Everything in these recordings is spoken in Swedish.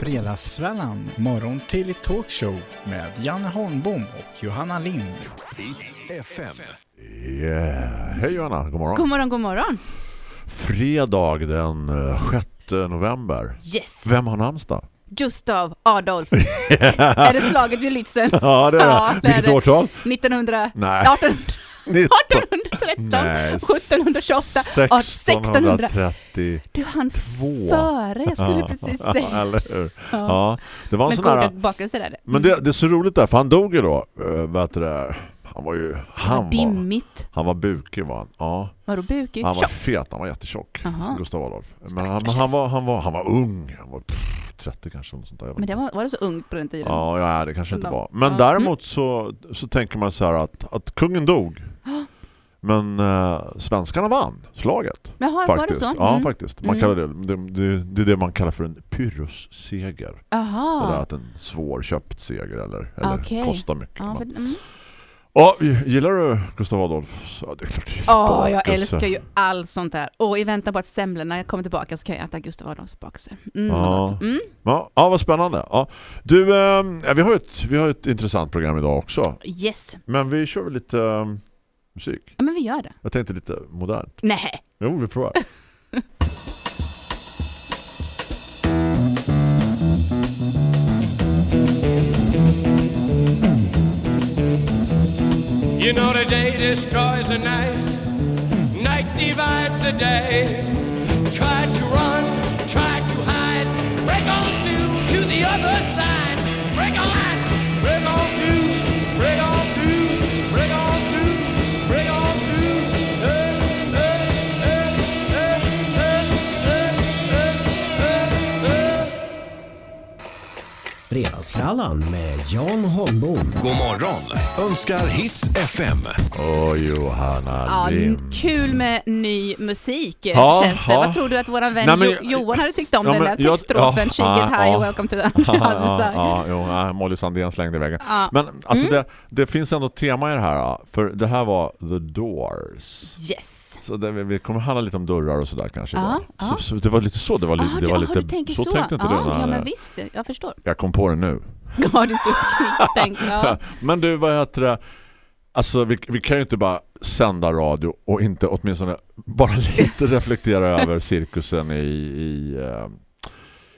Fredagsfrallan, morgon till talkshow med Janne Holmbom och Johanna Lind. FM. Yeah. Hej Johanna, god morgon. God morgon, god morgon. Fredag den eh, 6 november. Yes. Vem har namnsdag? Gustav Adolf. är det slaget vid Lützen? Ja, det är Ja, det. är Vilket det. årtal? 1900... Nej. 18, 19... 1813, Nej. 1728, ja, 1600. 1630. Du hann Två. före, jag skulle precis Ja, säga. eller hur? Ja, det var en Men sån här... goda bakelser är det. Men det, det är så roligt där, för han dog ju då. Uh, vad heter det? Han var ju... Han var, dimmigt. han var bukig var han. Ja, Vadå bukig? han var Tjock. fet, han var jättetjock. Jaha. Gustav Adolf. Men han, men han, var, han, var, han var ung. Han var pff, 30 kanske. Något sånt där. Men det var, var det så ungt på den tiden? Ja, ja, det kanske inte var. Men Ja. däremot så, så tänker man så här att, att kungen dog. Men eh, svenskarna vann slaget. Jaha, var det Faktiskt. så? Ja, Mm. faktiskt. Man Mm. kallar det, det, det, det är det man kallar för en pyrrhusseger. Det där att en svårköpt seger eller, eller Okej. kostar mycket. Ja, för, mm. Ja, gillar du Gustav Adolf? Ja, det är klart. gillar Åh, jag älskar ju allt sånt där. Och i väntan på att semlorna kommer tillbaka så kan jag äta Gustav Adolfs bakelser. Mm, Ja. vad gott. Mm. Ja, ja, vad spännande. Ja. Du, eh, ja, vi, har ett, vi har ett intressant program idag också. Yes. Men vi kör väl lite eh, musik. Ja, men vi gör det. Jag tänkte lite modernt. Nej. Jo, vi provar. You know the day destroys the night, night divides the day. Try to run, Fredagsfrallan med Jan Holmbom. God morgon önskar Hits FM. Åh, Johanna Ja, Lind. kul med ny musik Ja, känns det. ja. Vad tror du att våran vän Nej, men- jo Johan hade tyckt om Ja, den men där jag- textstrofen? ja, She ja, get high, ja. welcome to the ja, other ja, side. ja, jo, Molly Sandén slängde iväg den. Ja. Men alltså Mm. det, det finns ändå tema i det här. ja. För det här var The Doors. Yes. Så det, vi kommer handla lite om dörrar och sådär kanske Ja, idag. ja. Så, så det var lite så. Det var, li, Ah, det du, var ah, lite, du tänker så. tänkte inte ja, du när ja, men visst. Jag förstår. jag kom på det nu. Ja, du är så kvickt tänkt. Ja. Men du, vad heter det? Alltså vi, vi kan ju inte bara sända radio och inte åtminstone bara lite reflektera över cirkusen i, i, eh,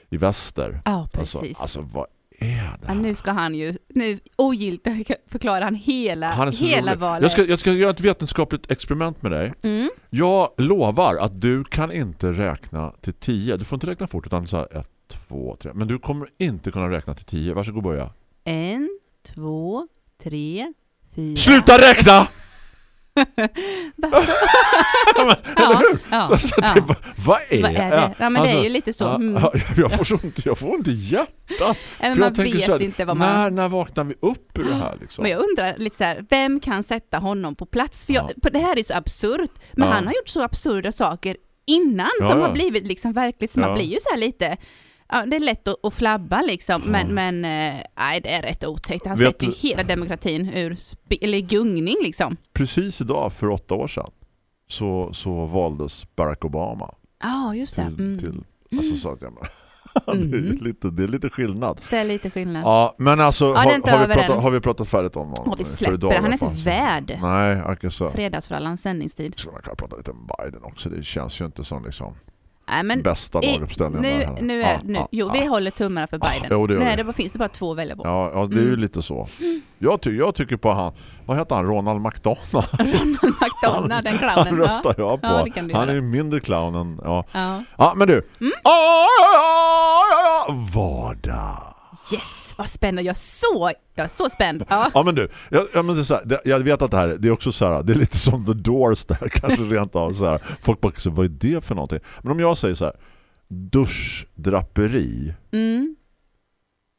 i väster. ja, Alltså, precis. alltså vad är det Ja, nu ska han ju, nu ogiltigt förklarar han hela, Han hela rolig. valet. Jag ska, jag ska göra ett vetenskapligt experiment med dig. Mm. Jag lovar att du kan inte räkna till tio. Du får inte räkna fort utan så här ett, två, tre. Men du kommer inte kunna räkna till tio. Varsågod börja. En, två, tre, fyra... Sluta räkna! Ja, ja, Så ja. det, vad, är, Vad är det? Ja, men det är ju lite så. Mm. ja, jag, får så inte, jag får inte hjärta. Men man vet här, inte vad man... När, när vaknar vi upp ur det här? Liksom? Men jag undrar lite så här, vem kan sätta honom på plats? För jag, det här är så absurt, men han har gjort så absurda saker innan som har blivit liksom verkligt, så man blir ju så här lite, ja, det är lätt att, att flabba liksom, men, men eh, nej, det är rätt otäckt. Han Vet sätter ju hela demokratin ur, eller gungning liksom. Precis idag, för åtta år sedan, så, så valdes Barack Obama Ja, just det. till... Mm. till alltså, så att jag, det, är Mm. lite, det är lite skillnad. Det är lite skillnad. Ja, men alltså, Ja, har, har, vi pratat, har vi pratat färdigt om honom? Och vi släpper idag han är inte värd Nej, okej så. Fredagsfrallans sändningstid. Så man kan prata lite om Biden också. Det känns ju inte som liksom Nej, men bästa laguppställningen. nu, där nu är, Ja, nu, jo, ja. vi håller tummarna för Biden. jo, det nu är det, bara- finns det bara två att välja på. Ja, ja, det är ju Mm. lite så. Jag, ty jag tycker på han, vad heter han? Ronald McDonald. Ronald McDonald, den Han clownen. röstar jag på. Ja, han är göra. ju mindre clown än... Ja, Ja. men du. Mm. Ja, ja, ja, ja, ja. Vardag. Yes, vad spännande. Jag är så, jag är så spänd. Ja. Ja men du, jag, jag, men så här, det, jag vet att det här det är också så här, det är lite som The Doors där kanske rent av så här. Folk bara säger, vad är det för någonting? Men om jag säger så här, duschdraperi. Mm.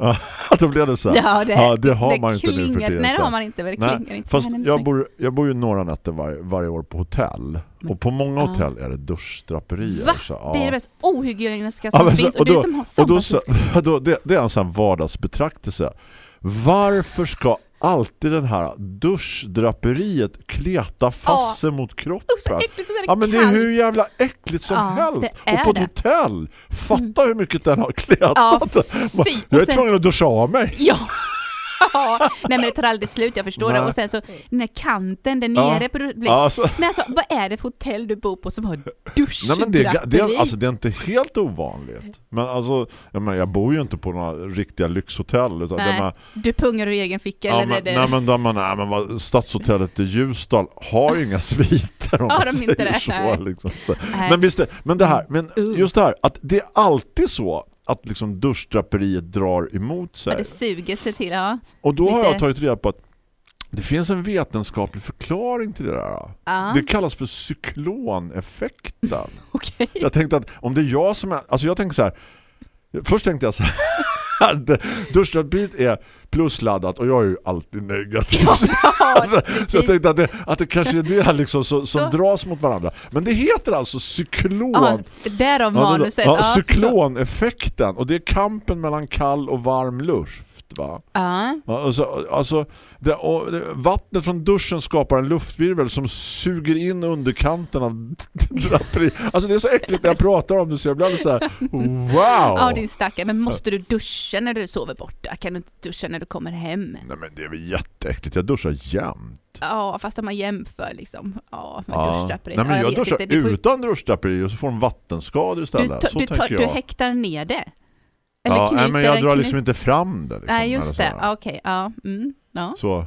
Ja, då blev det så här. Ja, det, Ja, det har man inte nu för klingar- tiden, Nej, det har man inte. Det Nej, klingar inte. Fast jag bor, jag bor ju några nätter var, varje år på hotell. Men- och på många Ja. hotell är det duschdraperier. Va? Så, ja. Det är det mest ohygieniska Ja, som så- finns. Och, och du då- som har Och då, så, då, det, det är en sån vardagsbetraktelse. Varför ska alltid den här duschdraperiet kleta fast sig mot kroppen. Ja men det är hur jävla äckligt som Ja, helst. Och på ett det. Mm. hotell, fatta hur mycket den har kletat. Ja. Jag är sen- tvungen att duscha av mig. Ja. Ja, nej men det tar aldrig slut, jag förstår det. Och sen så den här kanten där Ja. nere på blir- Ja, alltså, Men alltså, vad är det för hotell du bor på som har nej, men det, är, duschdraperi? det, alltså, det är inte helt ovanligt. Men alltså, jag, menar, jag bor ju inte på några riktiga lyxhotell. Utan Nej, man, Du pungar ur egen ficka ja, eller men, det, det, nej, men, där man, nej, men vad, Stadshotellet i Ljusdal har ju inga sviter om Har man de säger inte det? så. Liksom. så. Men visst, men det här, men Uh. just det här, att det är alltid så att liksom duschdraperiet drar emot sig. ja, det suger sig till, ja. Och då har Lite- jag tagit reda på att det finns en vetenskaplig förklaring till det där. ja. Det kallas för cykloneffekten. Okej. Jag tänkte att om det är jag som är... Alltså jag tänkte så här... Först tänkte jag så här... Duschdraperiet är plusladdat och jag är ju alltid negativ. Ja, Alltså, så jag tänkte att det, att det kanske är det liksom så, som dras mot varandra. Men det heter alltså cyklon. Ja, därav manuset. ja, Ja, cykloneffekten. Och det är kampen mellan kall och varm luft. Va? Ja. Alltså, alltså, det, och, det, vattnet från duschen skapar en luftvirvel som suger in underkanten av draperi. Alltså det är så äckligt när jag pratar om det så jag blir alldeles så här, wow! ja, din stackare. Men måste du duscha när du sover borta? Kan du inte duscha när du kommer hem? Nej men det är väl jätteäckligt, jag duschar jämt. Ja, fast om man jämför liksom. Ja, med Ja. duschdraperi. Nej men Ja, jag, vet duschar. Du får- utan duschdraperi och så får de vattenskador Du, istället. ta, så du, tänker du jag. häktar ner det? Eller ja, nej, men jag drar liksom inte fram det. Liksom, Nej, just det. Okej, ja. Mm, ja. Så,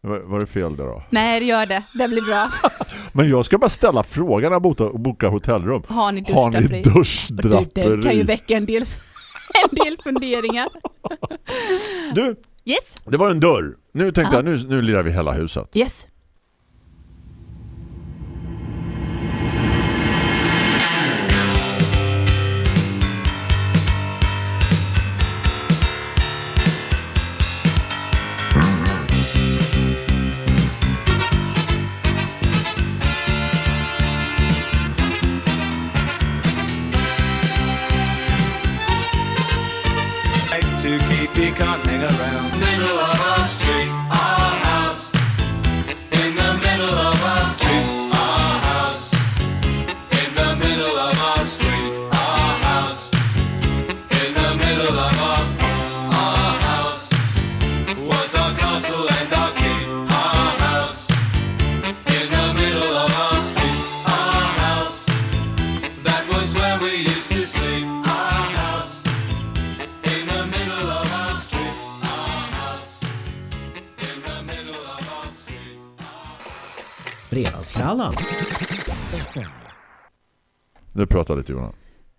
var, det fel där då? Nej, det gör det. Det blir bra. Men jag ska bara ställa frågan när jag bokar, hotellrum. Har ni Har ni duschdraperi? Och du, duschdraperi? det kan ju väcka en del, en del funderingar. Du, Yes, det var en dörr. Nu tänkte Ja. jag, nu, nu lirar vi hela huset. yes. Can't hang around. Fredagsfrallan. Nu pratar lite Jonas.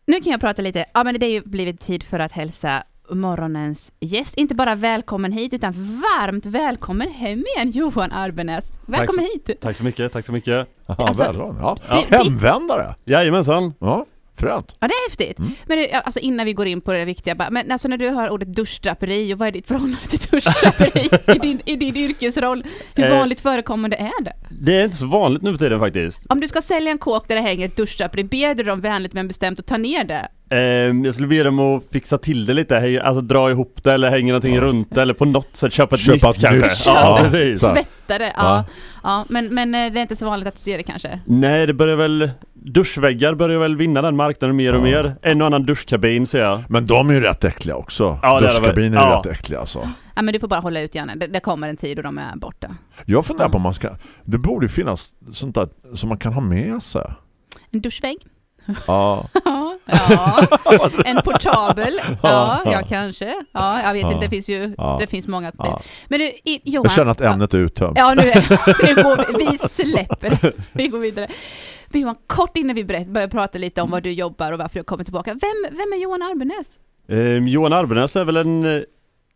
Nu kan jag prata lite. Ja, men det är ju blivit tid för att hälsa morgonens gäst. Inte bara välkommen hit, utan varmt välkommen hem igen, Johan Arbenäs. Välkommen hit! Tack så mycket, tack så mycket. Ja, Alltså, välkommen. ja. Hemvändare. Jajamensan. Ja, fränt. Ja, det är häftigt. Mm. Men alltså innan vi går in på det viktiga, bara, men alltså när du hör ordet duschdraperi, och vad är ditt förhållande till duschdraperi i, din, i din yrkesroll? Hur Eh. vanligt förekommande är det? Det är inte så vanligt nu för tiden faktiskt. Om du ska sälja en kåk där det hänger ett duschdraperi, ber du dem vänligt men bestämt att ta ner det? Ehm, jag skulle be dem att fixa till det lite, alltså dra ihop det eller hänga någonting runt det eller på något sätt köpa ett Köpa nytt kanske. nytt. Ja, Ja. precis. Ja. Ja. ja. men, men eh, det är inte så vanligt att du ser det kanske? Nej, det börjar väl, duschväggar börjar väl vinna den marknaden mer och Ja. mer. En och annan duschkabin ser jag. Men de är ju rätt äckliga också. Ja. Duschkabiner är Ja. rätt äckliga alltså. Ja men du får bara hålla ut gärna, det, det kommer en tid och de är borta. Jag funderar på om man ska... Det borde ju finnas sånt där som man kan ha med sig. En duschvägg? Ja. Ja, ja. en portabel? Ja, Ja. ja kanske. Ja, jag vet Ja. inte, det finns ju, Ja. det finns många. ja. Men du, Johan. Jag känner att ämnet är uttömt. Ja, nu, är, nu går vi, vi släpper. Vi går vidare. Men Johan, kort innan vi börjar prata lite om var du jobbar och varför du kommer tillbaka. Vem, vem är Johan Arbenäs? Ehm, Johan Arbenäs är väl en, eh,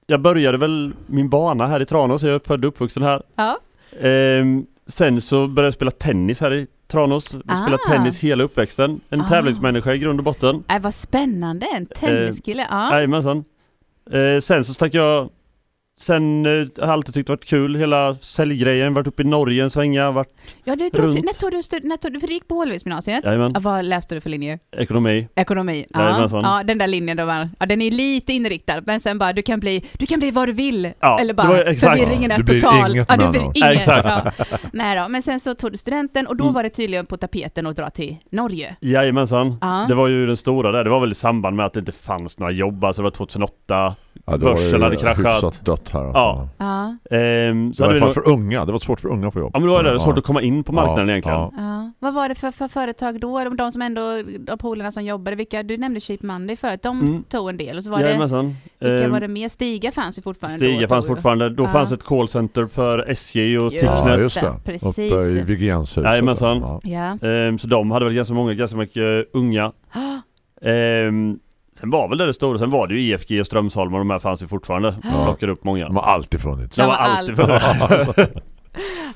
jag började väl min bana här i Tranås, jag är född och uppvuxen här. Ja. Ehm, sen så började jag spela tennis här i Tranås. Jag Ah. spelat tennis hela uppväxten. En Ah. tävlingsmänniska i grund och botten. Äh, vad spännande, en tenniskille. Ja. Jajamensan. Eh, sen så stack jag sen eh, har jag alltid tyckt det varit kul, hela säljgrejen, varit uppe i Norge en svänga, varit Ja, du drog, Runt. när tog du, stud- när tog du, för du gick på Hållviksgymnasiet? Jajamän. Ja, vad läste du för linje? ekonomi. Ekonomi. Ja, Jajamensan. ja, den där linjen då var, ja den är lite inriktad, men sen bara du kan bli, du kan bli vad du vill. Ja, Eller det var bara exakt. förvirringen är Du blir total. inget ja, med du blir andra ord. inget. Exakt. Ja. Nej då, men sen så tog du studenten och då Mm. var det tydligen på tapeten att dra till Norge. Jajamensan. Ja. Det var ju den stora där, det var väl i samband med att det inte fanns några jobb, alltså det var 2008. Ja, var Börsen det hade kraschat. hyfsat dött här alltså. Ja. Ja. Ehm, så I hade alla vi fall för unga, det var svårt för unga få jobb. ja men då var det Ja. svårt att komma in på marknaden Ja, egentligen. ja. Ja. Vad var det för, för företag då? De, de som ändå, de polarna som jobbade, vilka, du nämnde Cheap Monday förut, de Mm. tog en del och så var det, Jajamensan. vilka Ehm, var det mer? Stiga fanns ju fortfarande Stiga då, fanns fortfarande, då Ja. fanns ett callcenter för SJ och Just Ja, Ticknet. just det. Precis. Uppe i Vigenshuset. Jajamensan. Ja. Ja. Ehm, så de hade väl ganska många, ganska mycket unga. Sen var väl det det stora, sen var det ju IFG och Strömsholm och de här fanns ju fortfarande. De Ja. plockade upp många. De har alltid funnits. De har alltid för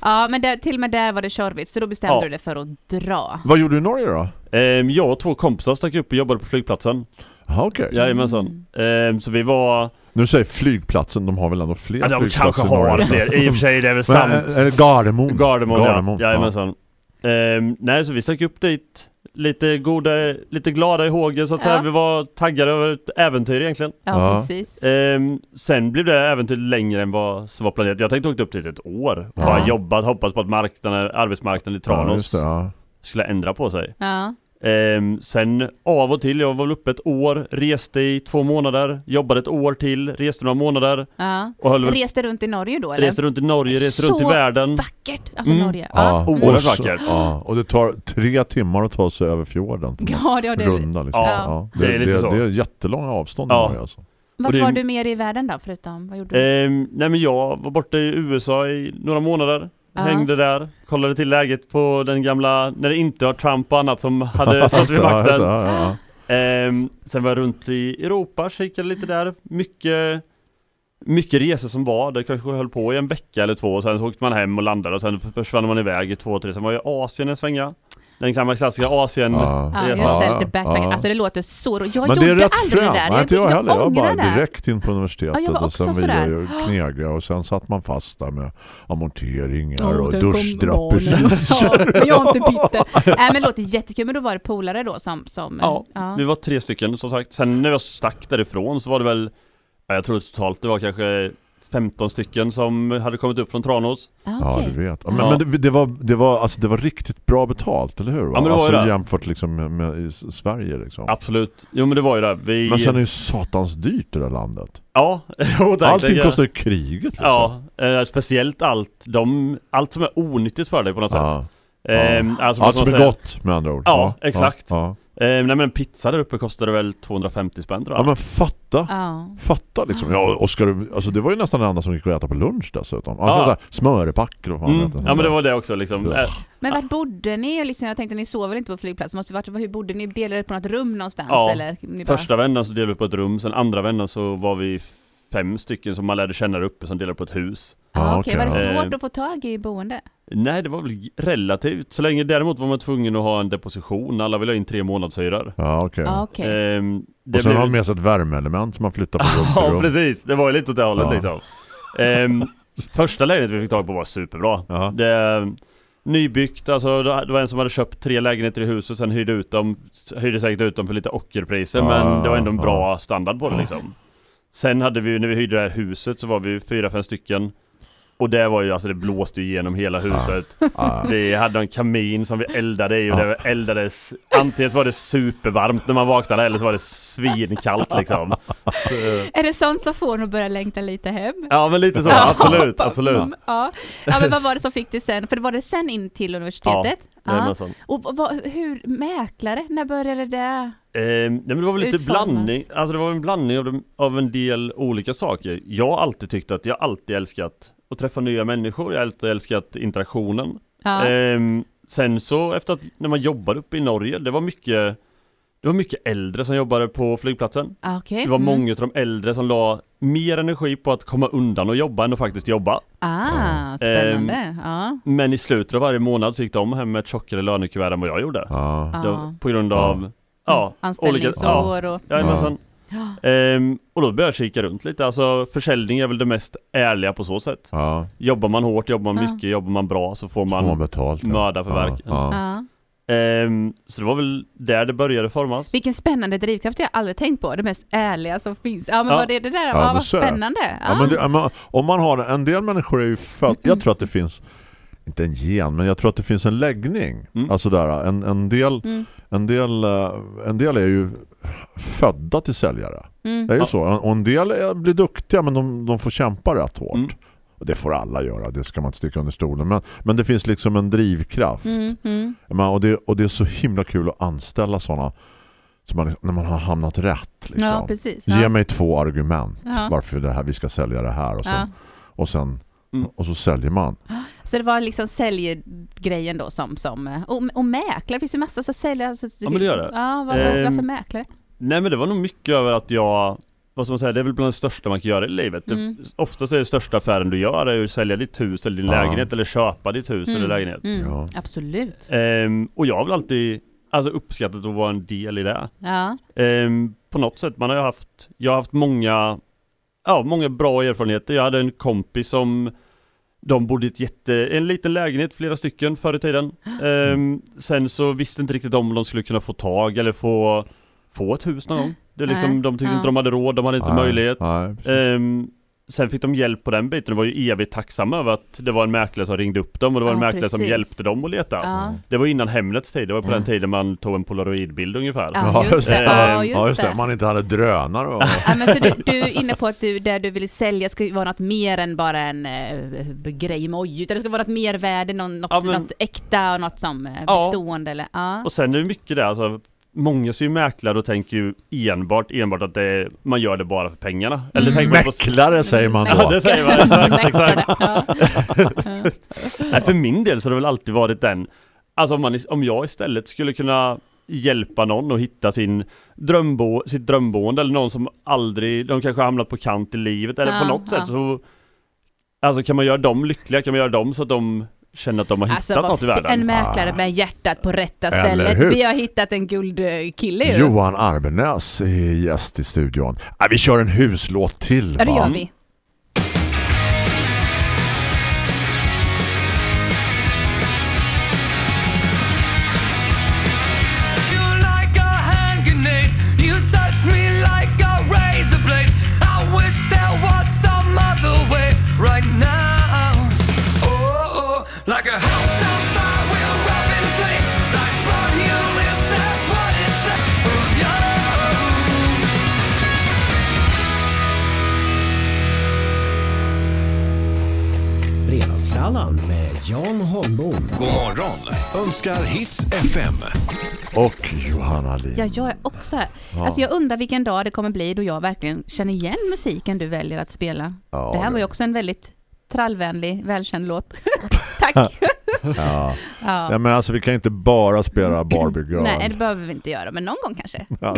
ja, men där, till och med där var det tjorvigt, så då bestämde Ja. du dig för att dra. Vad gjorde du i Norge då? Ehm, jag och två kompisar stack upp och jobbade på flygplatsen. Jaha okej. Jajamensan. Ehm, så vi var... Nu säger flygplatsen, de har väl ändå fler Ja, de flygplatser kanske i har Norge. fler. I och för sig det är väl sant. Är det Gardermoen? Gardermoen, Gardermoen, ja. Jajamensan. Ehm, nej, så vi stack upp dit. Lite goda, lite glada i hågen så att Ja. säga. Vi var taggade över ett äventyr egentligen. Ja, Ja. precis. Ehm, sen blev det äventyr längre än vad som var planerat. Jag tänkte åka upp dit ett år. Ja. Bara jobbat, hoppas på att marknaden, arbetsmarknaden i Tranås det, ja. skulle ändra på sig. Ja. Ehm, sen av och till, jag var väl uppe ett år, reste i två månader, jobbade ett år till, reste några månader ja. och höll väl, Reste runt i Norge då eller? reste runt i Norge, reste runt i Så världen. Vackert! Alltså Mm. Norge. Ja, oerhört och så- vackert. Ja, och det tar tre timmar att ta sig över fjorden. för Ja, ja, det, Runda liksom. Ja, Ja, det det, är lite det, så. det är jättelånga avstånd i Ja. Norge alltså. Det- var du mer i världen då, förutom, vad gjorde du? Ehm, nej men jag var borta i USA i några månader. Ja. Hängde där, kollade till läget på den gamla, när det inte var Trump och annat som hade satt vid makten. ja, ja, ja. Ehm, sen var jag runt i Europa, kikade lite där. Mycket, mycket resor som var. Det kanske höll på i en vecka eller två. Sen så åkte man hem och landade och sen försvann man iväg i två, tre. Sen var jag i Asien en svänga. Den gamla klassiska Asien. Ja. Ja, just det, Ja, lite backpack. ja. Alltså det låter så ro- Jag Men det är gjorde rätt aldrig det där. Nej, inte jag heller. Jag var ångrar bara det. direkt in på universitetet Ja, jag var och också sen sådär. ville jag knega och sen satt man fast där med amorteringar Ja, och barnen. Ja, men jag är inte bitter. Nej men det låter jättekul, men då var det polare då som... som Ja, ja. Vi var tre stycken som sagt. Sen när jag stack därifrån så var det väl, ja, jag tror totalt det var kanske 15 stycken som hade kommit upp från Tranås. Ja, Ja, okej. du vet. Ja, Men, Ja. men det, det, var, det, var, alltså, det var riktigt bra betalt, eller hur? Ja, men det var alltså, ju det. jämfört liksom med, med Sverige. Liksom. Absolut. Jo men det var ju det. Vi... Men sen är ju satans dyrt det där landet. Ja, jo, Allting kostar ju kriget. Liksom. Ja, eh, speciellt allt, de, allt som är onyttigt för dig på något sätt. Ja. Ehm, alltså, Allt som är man gott med andra ord. Ja, exakt. Ehm, nej men en pizza där uppe kostade väl 250 spänn tror ja. jag. ja men fatta. Ja. Fatta liksom. Ja, och ska du, alltså det var ju nästan det anda som gick att äta på lunch dessutom. Alltså Ja. eller vad fan mm. heter Ja men det var det också liksom. Ja. Eh, Men vart bodde ni? Liksom, jag tänkte ni sov väl inte på flygplats? Måste varit, hur bodde ni? Delade på något rum någonstans? Ja, eller? Ni bara, Första vändan så delade vi på ett rum, sen andra vändan så var vi fem stycken som man lärde känna uppe som delade på ett hus. Okej. okej, Var det svårt att få tag i boende? Nej det var väl relativt, så länge däremot var man tvungen att ha en deposition, alla ville ha in tre månadshyror. Ja, okej. Ja, okej. Ehm, det Och sen blev- har man med sig ett värmeelement som man flyttar på rum Ja precis, det var ju lite åt det hållet Ja. liksom. Ehm, första lägenheten vi fick tag på var superbra. Ja. Det, nybyggt, alltså det var en som hade köpt tre lägenheter i huset sen hyrde ut dem, hyrde säkert ut dem för lite ockerpriser Ja, men det var ändå en bra standard på det liksom. Sen hade vi, när vi hyrde det här huset så var vi fyra, fem stycken. Och det var ju, alltså det blåste ju igenom hela huset. Ja. Vi hade en kamin som vi eldade i och Ja. det eldades Antingen så var det supervarmt när man vaknade eller så var det svinkallt liksom. Är det sånt som får en att börja längta lite hem? Ja men lite så, Ja, absolut, absolut. mm, Ja. ja, men vad var det som fick dig sen? För det var det sen in till universitetet? Ja. Jajamensan. Och vad- vad, hur, mäklare, när började det? Eh, nej, men det var väl lite Utformas. blandning, alltså det var en blandning av, de- av en del olika saker. Jag har alltid tyckt att jag alltid älskat att träffa nya människor, jag har alltid älskat interaktionen. Ja. Ehm, sen så efter att, när man jobbade uppe i Norge, det var mycket Det var mycket äldre som jobbade på flygplatsen. Ah, okej. Det var Mm. många av de äldre som la mer energi på att komma undan och jobba än att faktiskt jobba. Ah, spännande. Ja. Men i slutet av varje månad så gick de hem med ett tjockare lönekuvert än vad jag gjorde. Ja. Det var på grund av, ja, olika, ja, Anställningsår och... jajamensan. Ja. Ehm, och då började jag kika runt lite, alltså försäljning är väl det mest ärliga på så sätt. Ja, Jobbar man hårt, jobbar man Ja. mycket, jobbar man bra så får får man, man betalt. ja. mörda för ja, verken. Ja. Ja. Ehm, så det var väl där det började formas. Vilken spännande drivkraft jag har aldrig tänkt på. Det mest ärliga som finns. Ja men Ja. vad är det där? Ja, Ja, vad så spännande. Ja. Ja, men det, ja, men om man har en del människor är ju född, jag tror att det finns inte en gen, men jag tror att det finns en läggning. Mm. Alltså där, en, en, del, Mm. en, del, eh, en del är ju födda till säljare. Mm. Det är ju Ja. så. Och en del blir duktiga men de, de får kämpa rätt hårt. Mm. Och det får alla göra, det ska man inte sticka under stolen. Men, men det finns liksom en drivkraft. Mm, mm. Och, det, och det är så himla kul att anställa sådana som man, när man har hamnat rätt. Liksom. Ja, precis. Ge Ja. mig två argument Ja. varför det här, vi ska sälja det här. Och, sen, Ja. och, sen, Mm. och så säljer man. Så det var liksom säljgrejen då som, som och, och mäklare, det finns ju massa så säljare. Alltså, Ja, men det gör det. Ja, vad, Ehm, varför mäklare? Nej men det var nog mycket över att jag vad ska man säga, det är väl bland det största man kan göra i livet. Mm. Det, oftast är det största affären du gör är att sälja ditt hus eller din Ja. lägenhet eller köpa ditt hus eller lägenhet. Mm, Ja. Absolut. Ehm, och jag har väl alltid alltså, uppskattat att vara en del i det. Ja. Ehm, på något sätt, man har ju haft, jag har haft många, ja, många bra erfarenheter. Jag hade en kompis som de bodde i ett jätte, en liten lägenhet, flera stycken förr i tiden. Ehm, sen så visste inte riktigt om de skulle kunna få tag eller få, få ett hus någon gång. Det är liksom, de tyckte ja. inte de hade råd, de hade inte Nej, möjlighet. Nej, precis. Ehm, sen fick de hjälp på den biten, de var ju evigt tacksamma över att det var en mäklare som ringde upp dem och det var en Ja, mäklare som precis. hjälpte dem att leta. Ja. Det var innan Hemnets tid, det var på den tiden man tog en polaroidbild ungefär. Ja, just det. Ehm, Ja, ja, just det. det. Man inte hade drönare. Och, Ja, men så du, du är inne på att du, där du vill sälja ska vara något mer än bara en eh, grej med oj, utan det ska vara något mervärde, något, Ja, men- något äkta och något som eh, Ja. bestående eller ja. Och sen är det mycket där, alltså Många ser ju mäklare och tänker ju enbart, enbart att det är, man gör det bara för pengarna. Eller Mm. tänker man på... Säger man Ja, då. det säger man. Exakt, exakt. Ja. Nej, för min del så har det väl alltid varit den, alltså om, man, om jag istället skulle kunna hjälpa någon att hitta sin drömbo, sitt drömboende eller någon som aldrig, de kanske har hamnat på kant i livet eller på Ja, något ja. sätt så Alltså kan man göra dem lyckliga, kan man göra dem så att de känner att de har hittat Alltså något i världen? en mäklare med hjärtat på rätta stället. Vi har hittat en guldkille ju. Johan Arbenäs är gäst i studion. Ja, vi kör en huslåt till. Ja det gör vi. Fredagsfrallan med Jan Holmbom. God morgon önskar Hits FM. Och Johanna Lind. Ja, jag är också här. Ja. Alltså jag undrar vilken dag det kommer bli då jag verkligen känner igen musiken du väljer att spela. Ja, det här var ju också en väldigt trallvänlig, välkänd låt. Tack! Ja. ja. ja, men alltså vi kan inte bara spela Barbie Girl. Nej, det behöver vi inte göra, men någon gång kanske. Ja,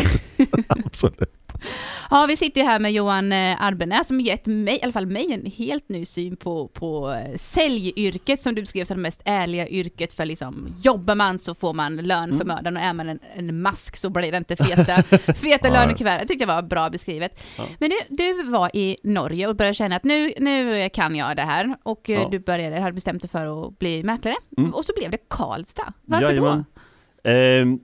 absolut. Ja, vi sitter ju här med Johan eh, Arbenäs som gett mig, i alla fall mig, en helt ny syn på, på eh, säljyrket som du beskrev som det mest ärliga yrket för liksom, jobbar man så får man lön för mödan och är man en, en mask så blir det inte feta, feta lönekuvert. Jag tyckte det var bra beskrivet. Men du, du var i Norge och började känna att nu, nu kan jag det här och eh, Ja. du började, hade bestämt dig för att bli mäklare Mm. och så blev det Karlstad. Varför Jajamän. då? Ehm,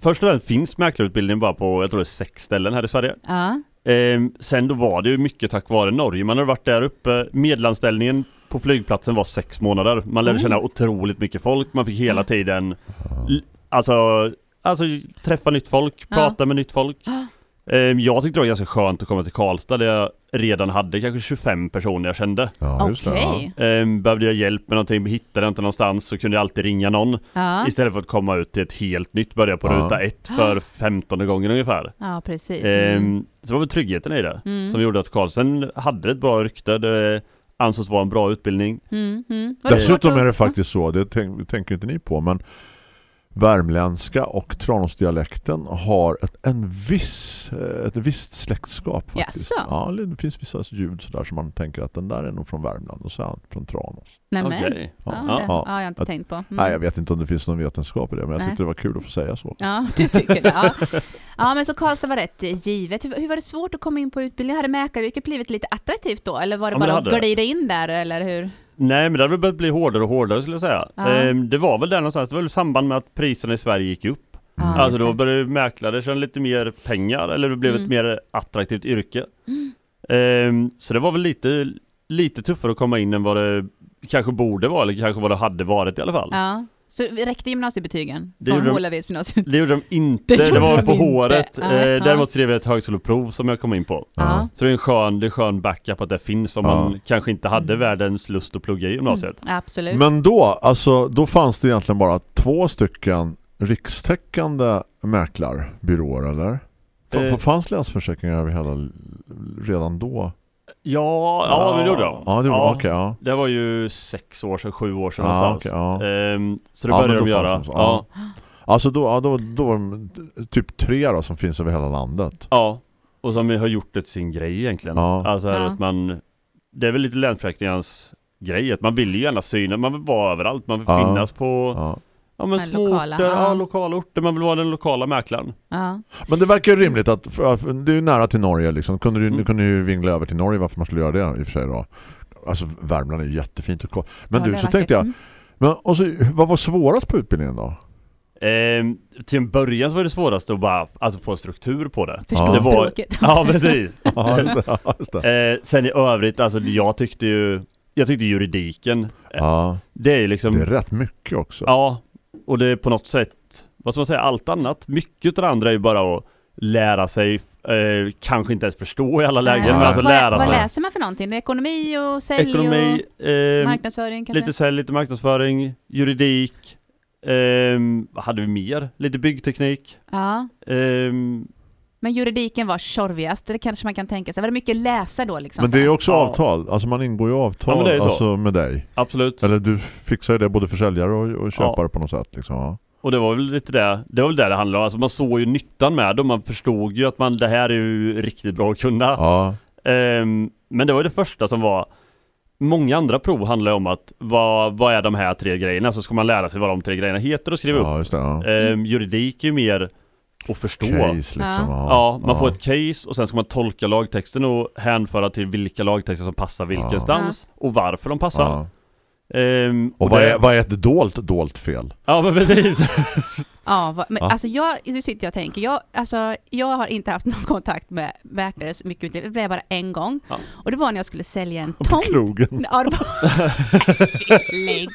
först och främst finns mäklarutbildning bara på, jag tror det är sex ställen här i Sverige. Ja, Ehm, sen då var det ju mycket tack vare Norge. Man hade varit där uppe, medelanställningen på flygplatsen var sex månader. Man lärde känna otroligt mycket folk, man fick hela tiden Alltså, alltså träffa nytt folk, Ja. prata med nytt folk. Ja. Ehm, jag tyckte det var ganska skönt att komma till Karlstad där jag redan hade kanske 25 personer jag kände. Ja, just det. okej. Ehm, behövde jag hjälp med någonting, hittade jag inte någonstans så kunde jag alltid ringa någon. Ja. Istället för att komma ut till ett helt nytt, börja på Ja. ruta ett för femtonde gången ungefär. ja, precis. Mm. Ehm, så det var väl tryggheten i det Mm. som gjorde att Karlsen hade ett bra rykte. Det ansågs vara en bra utbildning. Mm, mm. Dessutom att- är det faktiskt så, det tänk, tänker inte ni på, men värmländska och Tranåsdialekten har ett, en viss, eh, ett visst släktskap faktiskt. Ja, det finns vissa ljud sådär som man tänker att den där är nog från Värmland och så är han från Tranås. Nämen. Okej. Ja, Ja. det Ja. har jag inte Jag- tänkt på. Mm. Nej, jag vet inte om det finns någon vetenskap i det, men jag Nej. tyckte det var kul att få säga så. Ja, du tycker det. Ja. ja, men så Karlstad var rätt givet. Hur, hur var det svårt att komma in på utbildning? Hade mäklaryrket blivit lite attraktivt då? Eller var det Ja, men bara det att glida in där, eller hur? Nej men det hade väl bli hårdare och hårdare skulle jag säga. Ja. Ehm, det var väl där någonstans, det var väl i samband med att priserna i Sverige gick upp. Ja, alltså då började mäklare tjäna lite mer pengar eller det blev Mm. ett mer attraktivt yrke. Mm. Ehm, så det var väl lite, lite tuffare att komma in än vad det kanske borde vara eller kanske vad det hade varit i alla fall. Ja. Så räckte gymnasiebetygen Det från gjorde de- Hålavids gymnasium? Det gjorde de inte, Det det, var de på inte. håret. Eh, däremot skrev jag ett högskoleprov som jag kom in på. Ja. Så det är en skön, det är skön backup att det finns om Ja. man kanske inte hade Mm. världens lust att plugga i gymnasiet. Absolut. Men då, alltså, då fanns det egentligen bara två stycken rikstäckande mäklarbyråer, eller? F- Eh. fanns länsförsäkringar över hela redan då? Ja, ja, men det gjorde de. Ja, det gjorde de. Okej, ja. Det var ju sex år sedan, sju år sedan Ja, någonstans. okej, ja. Ehm, så det Ja, började de göra. så, Ja. ja. Alltså då, ja, då, då var de typ tre då, som finns över hela landet. ja. Och som har gjort det till sin grej egentligen. Ja. Alltså här Ja. att man Det är väl lite länsförsäkringens grej att man vill ju gärna synas, man vill vara överallt, man vill Ja. finnas på Ja. Men Men små lokala, orter, ja. ja. lokala orter, man vill vara den lokala mäklaren. Ja. Men det verkar ju rimligt att, för, för, det är ju nära till Norge liksom. Kunde du, Mm. du kunde ju vingla över till Norge varför man skulle göra det i och för sig då. Alltså Värmland är ju jättefint och. Men Ja, du, så vackert. tänkte jag, Mm. men, och så, vad var svårast på utbildningen då? Ehm, till en början så var det svårast att bara alltså, få en struktur på det. Förstå Ja. Det var- språket. Ja precis. Ja, just det. Just det. Eh, sen i övrigt, alltså jag tyckte ju Jag tyckte juridiken Ja, Det är ju liksom det är rätt mycket också. Ja, och det är på något sätt Vad ska man säga, allt annat Mycket av det andra är ju bara att lära sig eh, Kanske inte ens förstå i alla lägen Nej. men alltså vad, lära vad sig läser man för någonting? Ekonomi och sälj Ekonomi, och eh, marknadsföring kanske? lite sälj, lite marknadsföring, juridik ehm, Vad hade vi mer? Lite byggteknik Ja. Men juridiken var tjorvigast, det kanske man kan tänka sig. Var det mycket läsa då liksom? Men det är ju också Ja. avtal. Alltså man ingår ju Ja, avtal så. alltså, med dig. Absolut Eller du fixar ju det både för säljare och, och köpare på något sätt. Liksom. Ja. Och det var väl lite det, det var väl det det handlade om. Alltså man såg ju nyttan med det och man förstod ju att man, det här är ju riktigt bra att kunna. Ja. Ehm, men det var ju det första som var Många andra prov handlar om att vad, vad är de här tre grejerna? Så ska man lära sig vad de tre grejerna heter och skriva upp. ja, just det. Ja. Ehm, juridik är ju mer att förstå. Case liksom. Ja. Ja, man ja. får ett case och sen ska man tolka lagtexten och hänföra till vilka lagtexter som passar vilkenstans och varför de passar. Ja. Ehm, Och vad det- är, vad är ett dolt dolt fel? Ja men precis. Ja, va, men Ja. alltså jag, nu sitter jag och tänker, jag, alltså, jag har inte haft någon kontakt med mäklare så mycket, det blev bara en gång. Ja. Och det var när jag skulle sälja en På tomt. krogen. Ja, det var... Lägg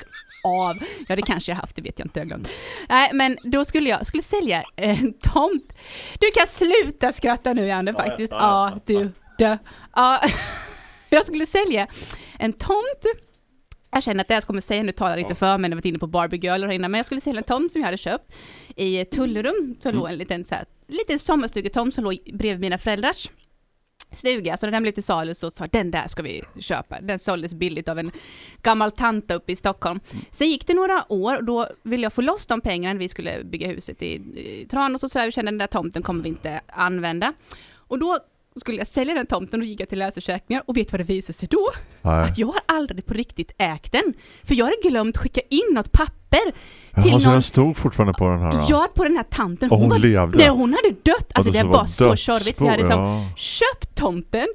av! Ja, det kanske jag haft, det vet jag inte, jag glömt. Nej, men då skulle jag skulle sälja en tomt. Du kan sluta skratta nu, Janne, faktiskt. Ja, du, du. Ja, jag skulle sälja en tomt. Jag känner att det jag kommer säga nu talar lite för mig, när jag varit inne på Barbie Girl och innan, men jag skulle sälja en tomt som jag hade köpt i Tullerum, så låg en liten, så här, liten sommarstugetomt som låg bredvid mina föräldrars stuga, så när den blev till salu så sa den där ska vi köpa. Den såldes billigt av en gammal tanta uppe i Stockholm. Sen gick det några år och då ville jag få loss de pengarna när vi skulle bygga huset i, i Tranås och så jag kände den där tomten kommer vi inte använda. Och då skulle jag sälja den tomten och gick jag till Länsförsäkringar och vet vad det visade sig då? Nej. Att jag har aldrig på riktigt ägt den. För jag hade glömt skicka in något papper Jaha, till så någon den stod fortfarande på den här? Ja, på den här tanten. Och hon var, levde? Nej, hon hade dött. Alltså Ja, det så var så. Så jag hade liksom ja. köpt tomten,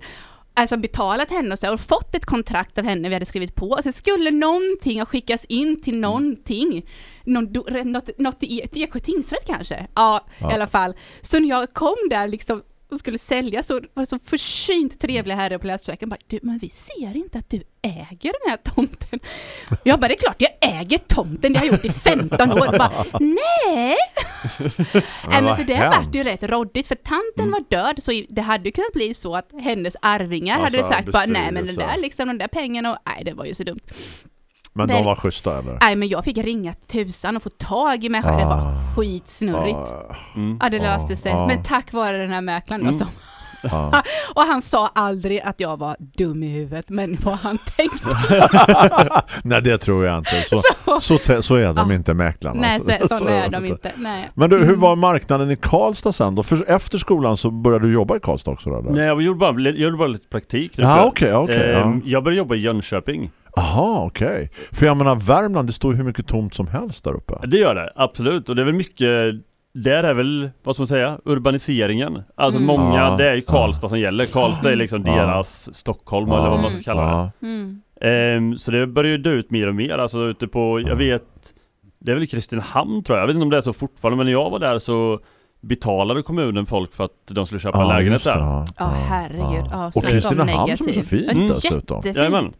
alltså betalat henne och, så, och fått ett kontrakt av henne vi hade skrivit på. Och så skulle någonting ha skickats in till någonting. Någon, do- re- något, något i Eksjö tingsrätt kanske? Ja, Ja. i alla fall. Så när jag kom där liksom och skulle sälja så var det så försynt trevliga herre på läsförsäkringen bara du, men vi ser inte att du äger den här tomten. Jag bara, det är klart jag äger tomten, det har jag gjort i 15 år. Bara, nej! Men vad så det vart ju rätt roddigt för tanten var död så det hade ju kunnat bli så att hennes arvingar Alltså, hade sagt bara nej men den där liksom, den där pengarna och nej det var ju så dumt. Men de var schyssta eller? Nej men jag fick ringa tusan och få tag i människan, det var Ah. skitsnurrigt. Ja, Mm. Ja det löste sig, Ja. men tack vare den här mäklaren Mm. som Ja. Och han sa aldrig att jag var dum i huvudet, men vad han tänkte. Nej, det tror jag inte. Så, Så- så, så är de Ja. inte mäklarna. Nej, så, Så sådana är de de inte. Nej. Men du, hur var marknaden i Karlstad sen då? För efter skolan så började du jobba i Karlstad också då? eller? Nej, jag gjorde bara, jag gjorde bara lite praktik. typ. Ja, okej, okej. ja. Ehm, Jag började jobba i Jönköping. Aha, okej. För jag menar, Värmland, det står ju hur mycket tomt som helst där uppe. Det gör det, absolut. Och det är väl mycket där är väl, vad ska man säga, urbaniseringen. Alltså Mm. många, Ja, det är ju Karlstad som gäller. Karlstad är liksom Ja. deras Stockholm eller vad man ska kalla det. Mm. Ehm, så det börjar ju dö ut mer och mer, alltså ute på, jag vet Det är väl Kristinehamn tror jag, jag vet inte om det är så fortfarande men när jag var där så betalade kommunen folk för att de skulle köpa Ja, lägenhet där. ja. Ja, herregud. Ja, Och så Kristinehamn som är så fint Ja, dessutom. Jättefint. Jajamän.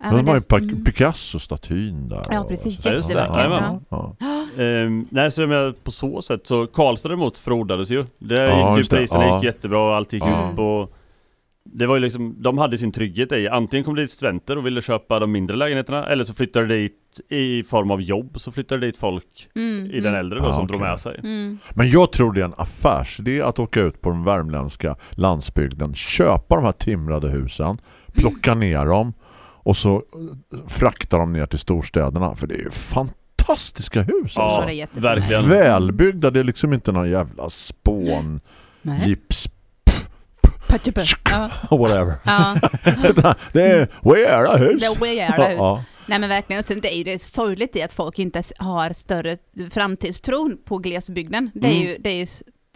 Ja, Men men de har ju det- mm. Picasso-statyn där. Ja, precis. Ja, det. Jättevackert. Jajamän. Ja. Ja. Ehm, nej så jag på så sätt så Karlstad däremot frodades ju. Det Ja, gick ju det. priserna Ja. gick jättebra och allt gick Ja. upp och Det var ju liksom, de hade sin trygghet i antingen kom det dit studenter och ville köpa de mindre lägenheterna eller så flyttade det dit i form av jobb så flyttade det dit folk Mm, i den mm, äldre då Ja, som okej. drog med sig. mm. Men jag tror det är en affärsidé att åka ut på den värmländska landsbygden, köpa de här timrade husen, plocka ner dem och så eh, frakta dem ner till storstäderna. För det är ju fantastiska hus Ja, alltså. det verkligen. Välbyggda, det är liksom inte någon jävla spån, Nej. gips, whatever. ja. Det är weirda hus. Det är weirda hus. Ja, Nej men verkligen, och sen det är ju det sorgligt i att folk inte har större framtidstro på glesbygden. Det är Mm. ju, det är ju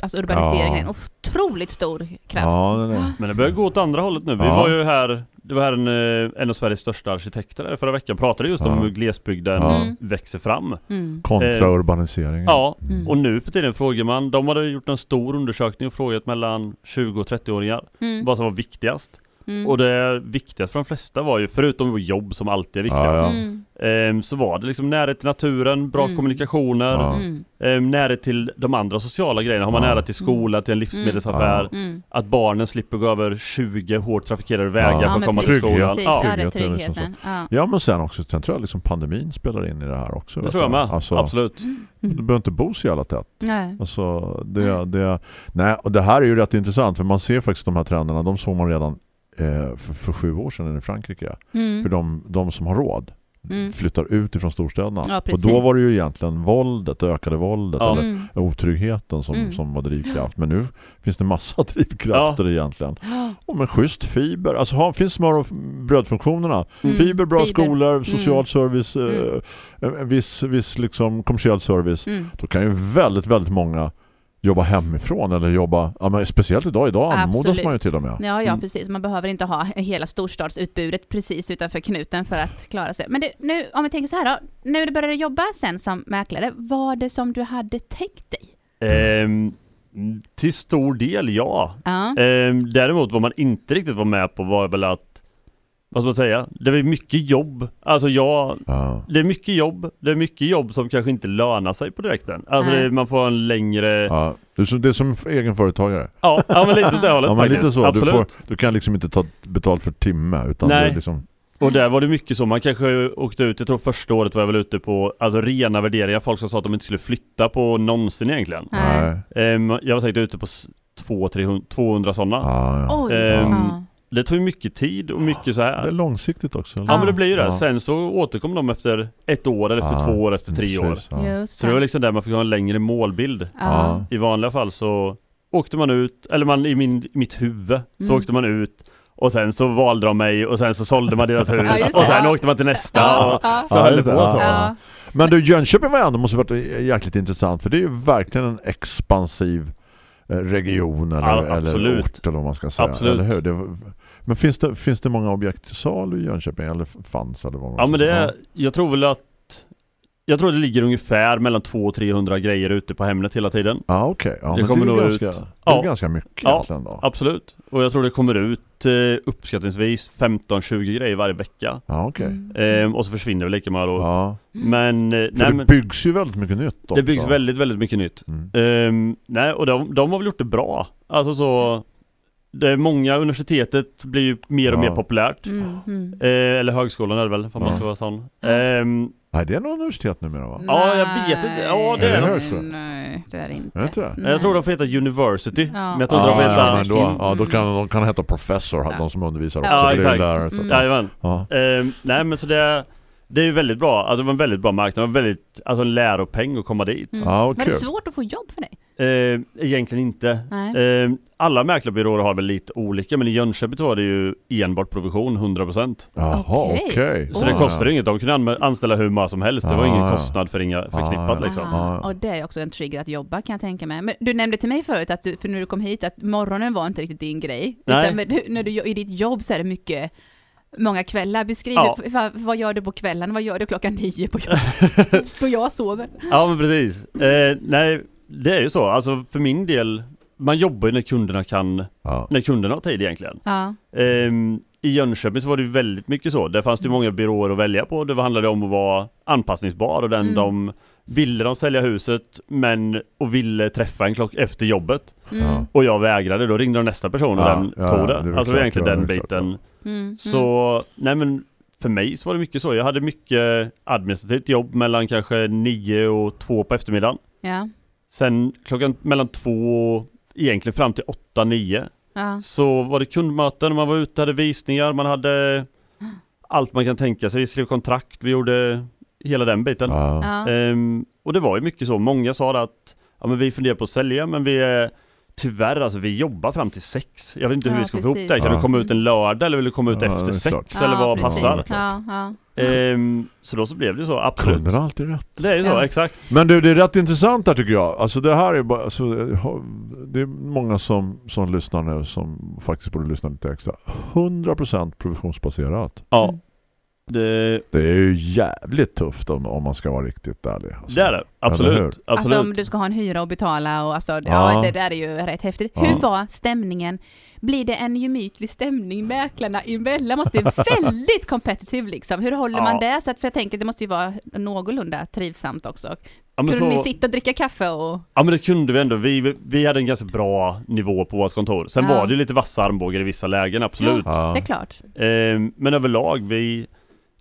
alltså urbaniseringen är Ja. en otroligt stor kraft. ja, det det. Men det börjar gå åt andra hållet nu. Vi Ja. var ju här, det var här en, eh, en av Sveriges största arkitekter här förra veckan pratade just om Ja. hur glesbygden Ja. Mm. växer fram. Mm. Kontra Eh, urbaniseringen. Ja, Mm. och nu för tiden frågar man, de hade gjort en stor undersökning och frågat mellan 20 och 30-åringar Mm. vad som var viktigast. Mm. Och det viktigaste för de flesta var ju, förutom jobb som alltid är viktigast, Ja, ja. Mm. ehm, så var det liksom närhet till naturen, bra Mm. kommunikationer, Ja. Mm. ehm, närhet till de andra sociala grejerna. Har man Ja. nära till skola, till en livsmedelsaffär, Mm. att barnen slipper gå över 20 hårt trafikerade vägar Ja. för att komma till skolan. Ja. Ja, det är Tryggheten, liksom. Ja. Ja, men sen också, sen tror jag liksom pandemin spelar in i det här också. Det tror jag med, Alltså, absolut. Du behöver inte bo så jävla tätt. Nej. Alltså, det, det, nej, och det här är ju rätt intressant för man ser faktiskt de här trenderna, de såg man redan eh, för, för sju år sedan i Frankrike. Hur Mm. de, de som har råd Mm. flyttar ut ifrån storstäderna. Ja, och då var det ju egentligen våldet, ökade våldet Ja. eller Mm. otryggheten som, Mm. som var drivkraft. Men nu finns det massa drivkrafter egentligen. Och med schysst fiber, alltså ha, finns smör- och brödfunktionerna. Mm. Fiber, bra Fiber. skolor, social Mm. service, Mm. eh, en viss, viss liksom kommersiell service. Mm. Då kan ju väldigt, väldigt många jobba hemifrån eller jobba, ja, men speciellt idag, idag anmodas Absolut. man ju till och med. Ja, ja Mm. precis. Man behöver inte ha hela storstadsutbudet precis utanför knuten för att klara sig. Men det, nu, om vi tänker så här då. Nu du började jobba sen som mäklare, var det som du hade tänkt dig? Ehm, till stor del ja. Ja. Ehm, däremot vad man inte riktigt var med på var väl att vad ska man säga? Det var ju mycket jobb. Alltså jag, Ja. det är mycket jobb. Det är mycket jobb som kanske inte lönar sig på direkten. Alltså det, man får en längre... Ja, Ja. Det, är som, det är som egenföretagare. ja, men lite det hållet Ja, men lite så. Du, Absolut. får, du kan liksom inte ta betalt för timme utan Nej. det är liksom, Och där var det mycket så, man kanske åkte ut, jag tror första året var jag väl ute på, alltså rena värderingar, folk som sa att de inte skulle flytta på någonsin egentligen. Nej. Ehm, jag var säkert ute på s- 200-300 200 sådana. Ja, ja. Oj. Ja. Det tog ju mycket tid och mycket så Det här. är långsiktigt också. eller? Ja men det blir ju det. Ja. Sen så återkom de efter ett år, eller efter Ja, två år, efter tre år. Precis, ja. Just Så det var liksom där man fick ha en längre målbild. Ja. I vanliga fall så åkte man ut, eller man i min, mitt huvud så Mm. åkte man ut och sen så valde de mig och sen så sålde man deras hus Ja, det. och sen Ja. åkte man till nästa Ja. och Ja. så Ja, höll det på det. så. Ja. Ja. Men du, Jönköping var ändå måste varit jäkligt intressant för det är ju verkligen en expansiv eh, region eller, Ja, eller absolut. ort eller vad man ska säga. Absolut. Eller hur? Det, var- men finns det, finns det många objekt till salu i Jönköping eller fanns eller vad man Ja men det, är- jag tror väl att jag tror det ligger ungefär mellan 200 och 300 grejer ute på Hemnet hela tiden. Ja okej, ja, Det men kommer det är nog ganska, ut- det är Ja. ganska mycket Ja. egentligen då. Absolut. Och jag tror det kommer ut eh, uppskattningsvis 15-20 grejer varje vecka. Ja okej. Mm. Ehm, och så försvinner väl lika många då. Ja. Men, eh, För nej det men byggs ju väldigt mycket nytt också. det byggs väldigt, väldigt mycket nytt. Mm. Ehm, nej, och de, de har väl gjort det bra. Alltså så det är många, universitetet blir ju mer och Ja. mer populärt. Mm. Mm. Eh, eller högskolan är det väl, om man Ja. ska vara sån. Ehm, Nej, det är nog universitet numera va? Ja, jag vet inte. Ja, det är är det högskola? Nej, det är det inte. Det inte det? Jag tror de får heta University. Ja. Men jag tror inte de får Ja, heta... ja, men då, ja, då kan Mm. de kan heta professor, Ja. de som undervisar också. Ja, för det är exakt. lärare, så Mm. Jajamän. ja. Ehm, nej men så det, det är ju väldigt bra, alltså det var en väldigt bra marknad, det var väldigt, alltså en läropeng att komma dit. Mm. Ja, Var det svårt att få jobb för dig? Ehm, egentligen inte. Ehm, alla mäklarbyråer har väl lite olika, men i Jönköping var det ju enbart provision, 100%. Jaha, Okej. okej. Så det kostade inget, de kunde anställa hur många som helst, det var Ah, ingen ja. kostnad för inga, förknippat Ah, ja. liksom. Ja, Ah, ja. och det är också en trigger att jobba kan jag tänka mig. Men du nämnde till mig förut att du, för när du kom hit, att morgonen var inte riktigt din grej. Nej. Utan du, när du i ditt jobb så är det mycket Många kvällar, beskriv Ja. vad, vad gör du på kvällen, vad gör du klockan nio på jobbet? Då jag sover. Ja men precis. Eh, nej, det är ju så, alltså för min del, man jobbar ju när kunderna kan, Ja. när kunderna har tid egentligen. Ja. Ehm, I Jönköping så var det ju väldigt mycket så. Där fanns det många byråer att välja på. Det handlade om att vara anpassningsbar och den Mm. de ville de sälja huset men och ville träffa en klock efter jobbet. Mm. Ja. Och jag vägrade, då ringde de nästa person och Ja, den ja, tog det det. är väl alltså klart, egentligen ja, den det biten. Mm. Så, nej men för mig så var det mycket så. Jag hade mycket administrativt jobb mellan kanske nio och två på eftermiddagen. Ja. Sen klockan mellan två och egentligen fram till åtta, nio Ja. så var det kundmöten, man var ute, hade visningar, man hade allt man kan tänka sig. Vi skrev kontrakt, vi gjorde hela den biten. Ja. Ja. Ehm, och det var ju mycket så, många sa det att ja, men vi funderar på att sälja men vi är Tyvärr alltså, vi jobbar fram till sex. Jag vet inte hur Ja, vi ska få precis. ihop det. Kan Ja. du komma ut en lördag eller vill du komma ut Ja, efter sex? Eller vad precis. passar? Ja, ja. Ehm, så då så blev det så, absolut. Kunden har alltid rätt. Det är ju så, Ja. exakt. Men du, det är rätt intressant där tycker jag. Alltså det här är bara, alltså, det är många som, som lyssnar nu som faktiskt borde lyssna lite extra. 100% provisionsbaserat. Ja. Mm. Det, Det är ju jävligt tufft om, om man ska vara riktigt ärlig. Alltså. det är det, absolut. hur? absolut. Alltså om du ska ha en hyra att betala och alltså, ja. Ja. det där är ju rätt häftigt. Ja. Hur var stämningen? Blir det en gemytlig stämning mäklarna emellan? måste bli väldigt competitive liksom. Hur håller man Ja. det? Så att, för jag tänker det måste ju vara någorlunda trivsamt också. ja, men Kunde så, ni sitta och dricka kaffe och... Ja men det kunde vi ändå, vi, vi hade en ganska bra nivå på vårt kontor. Sen Ja. var det ju lite vassa armbågar i vissa lägen, absolut. Ja. Det är klart. Ehm, men överlag, vi...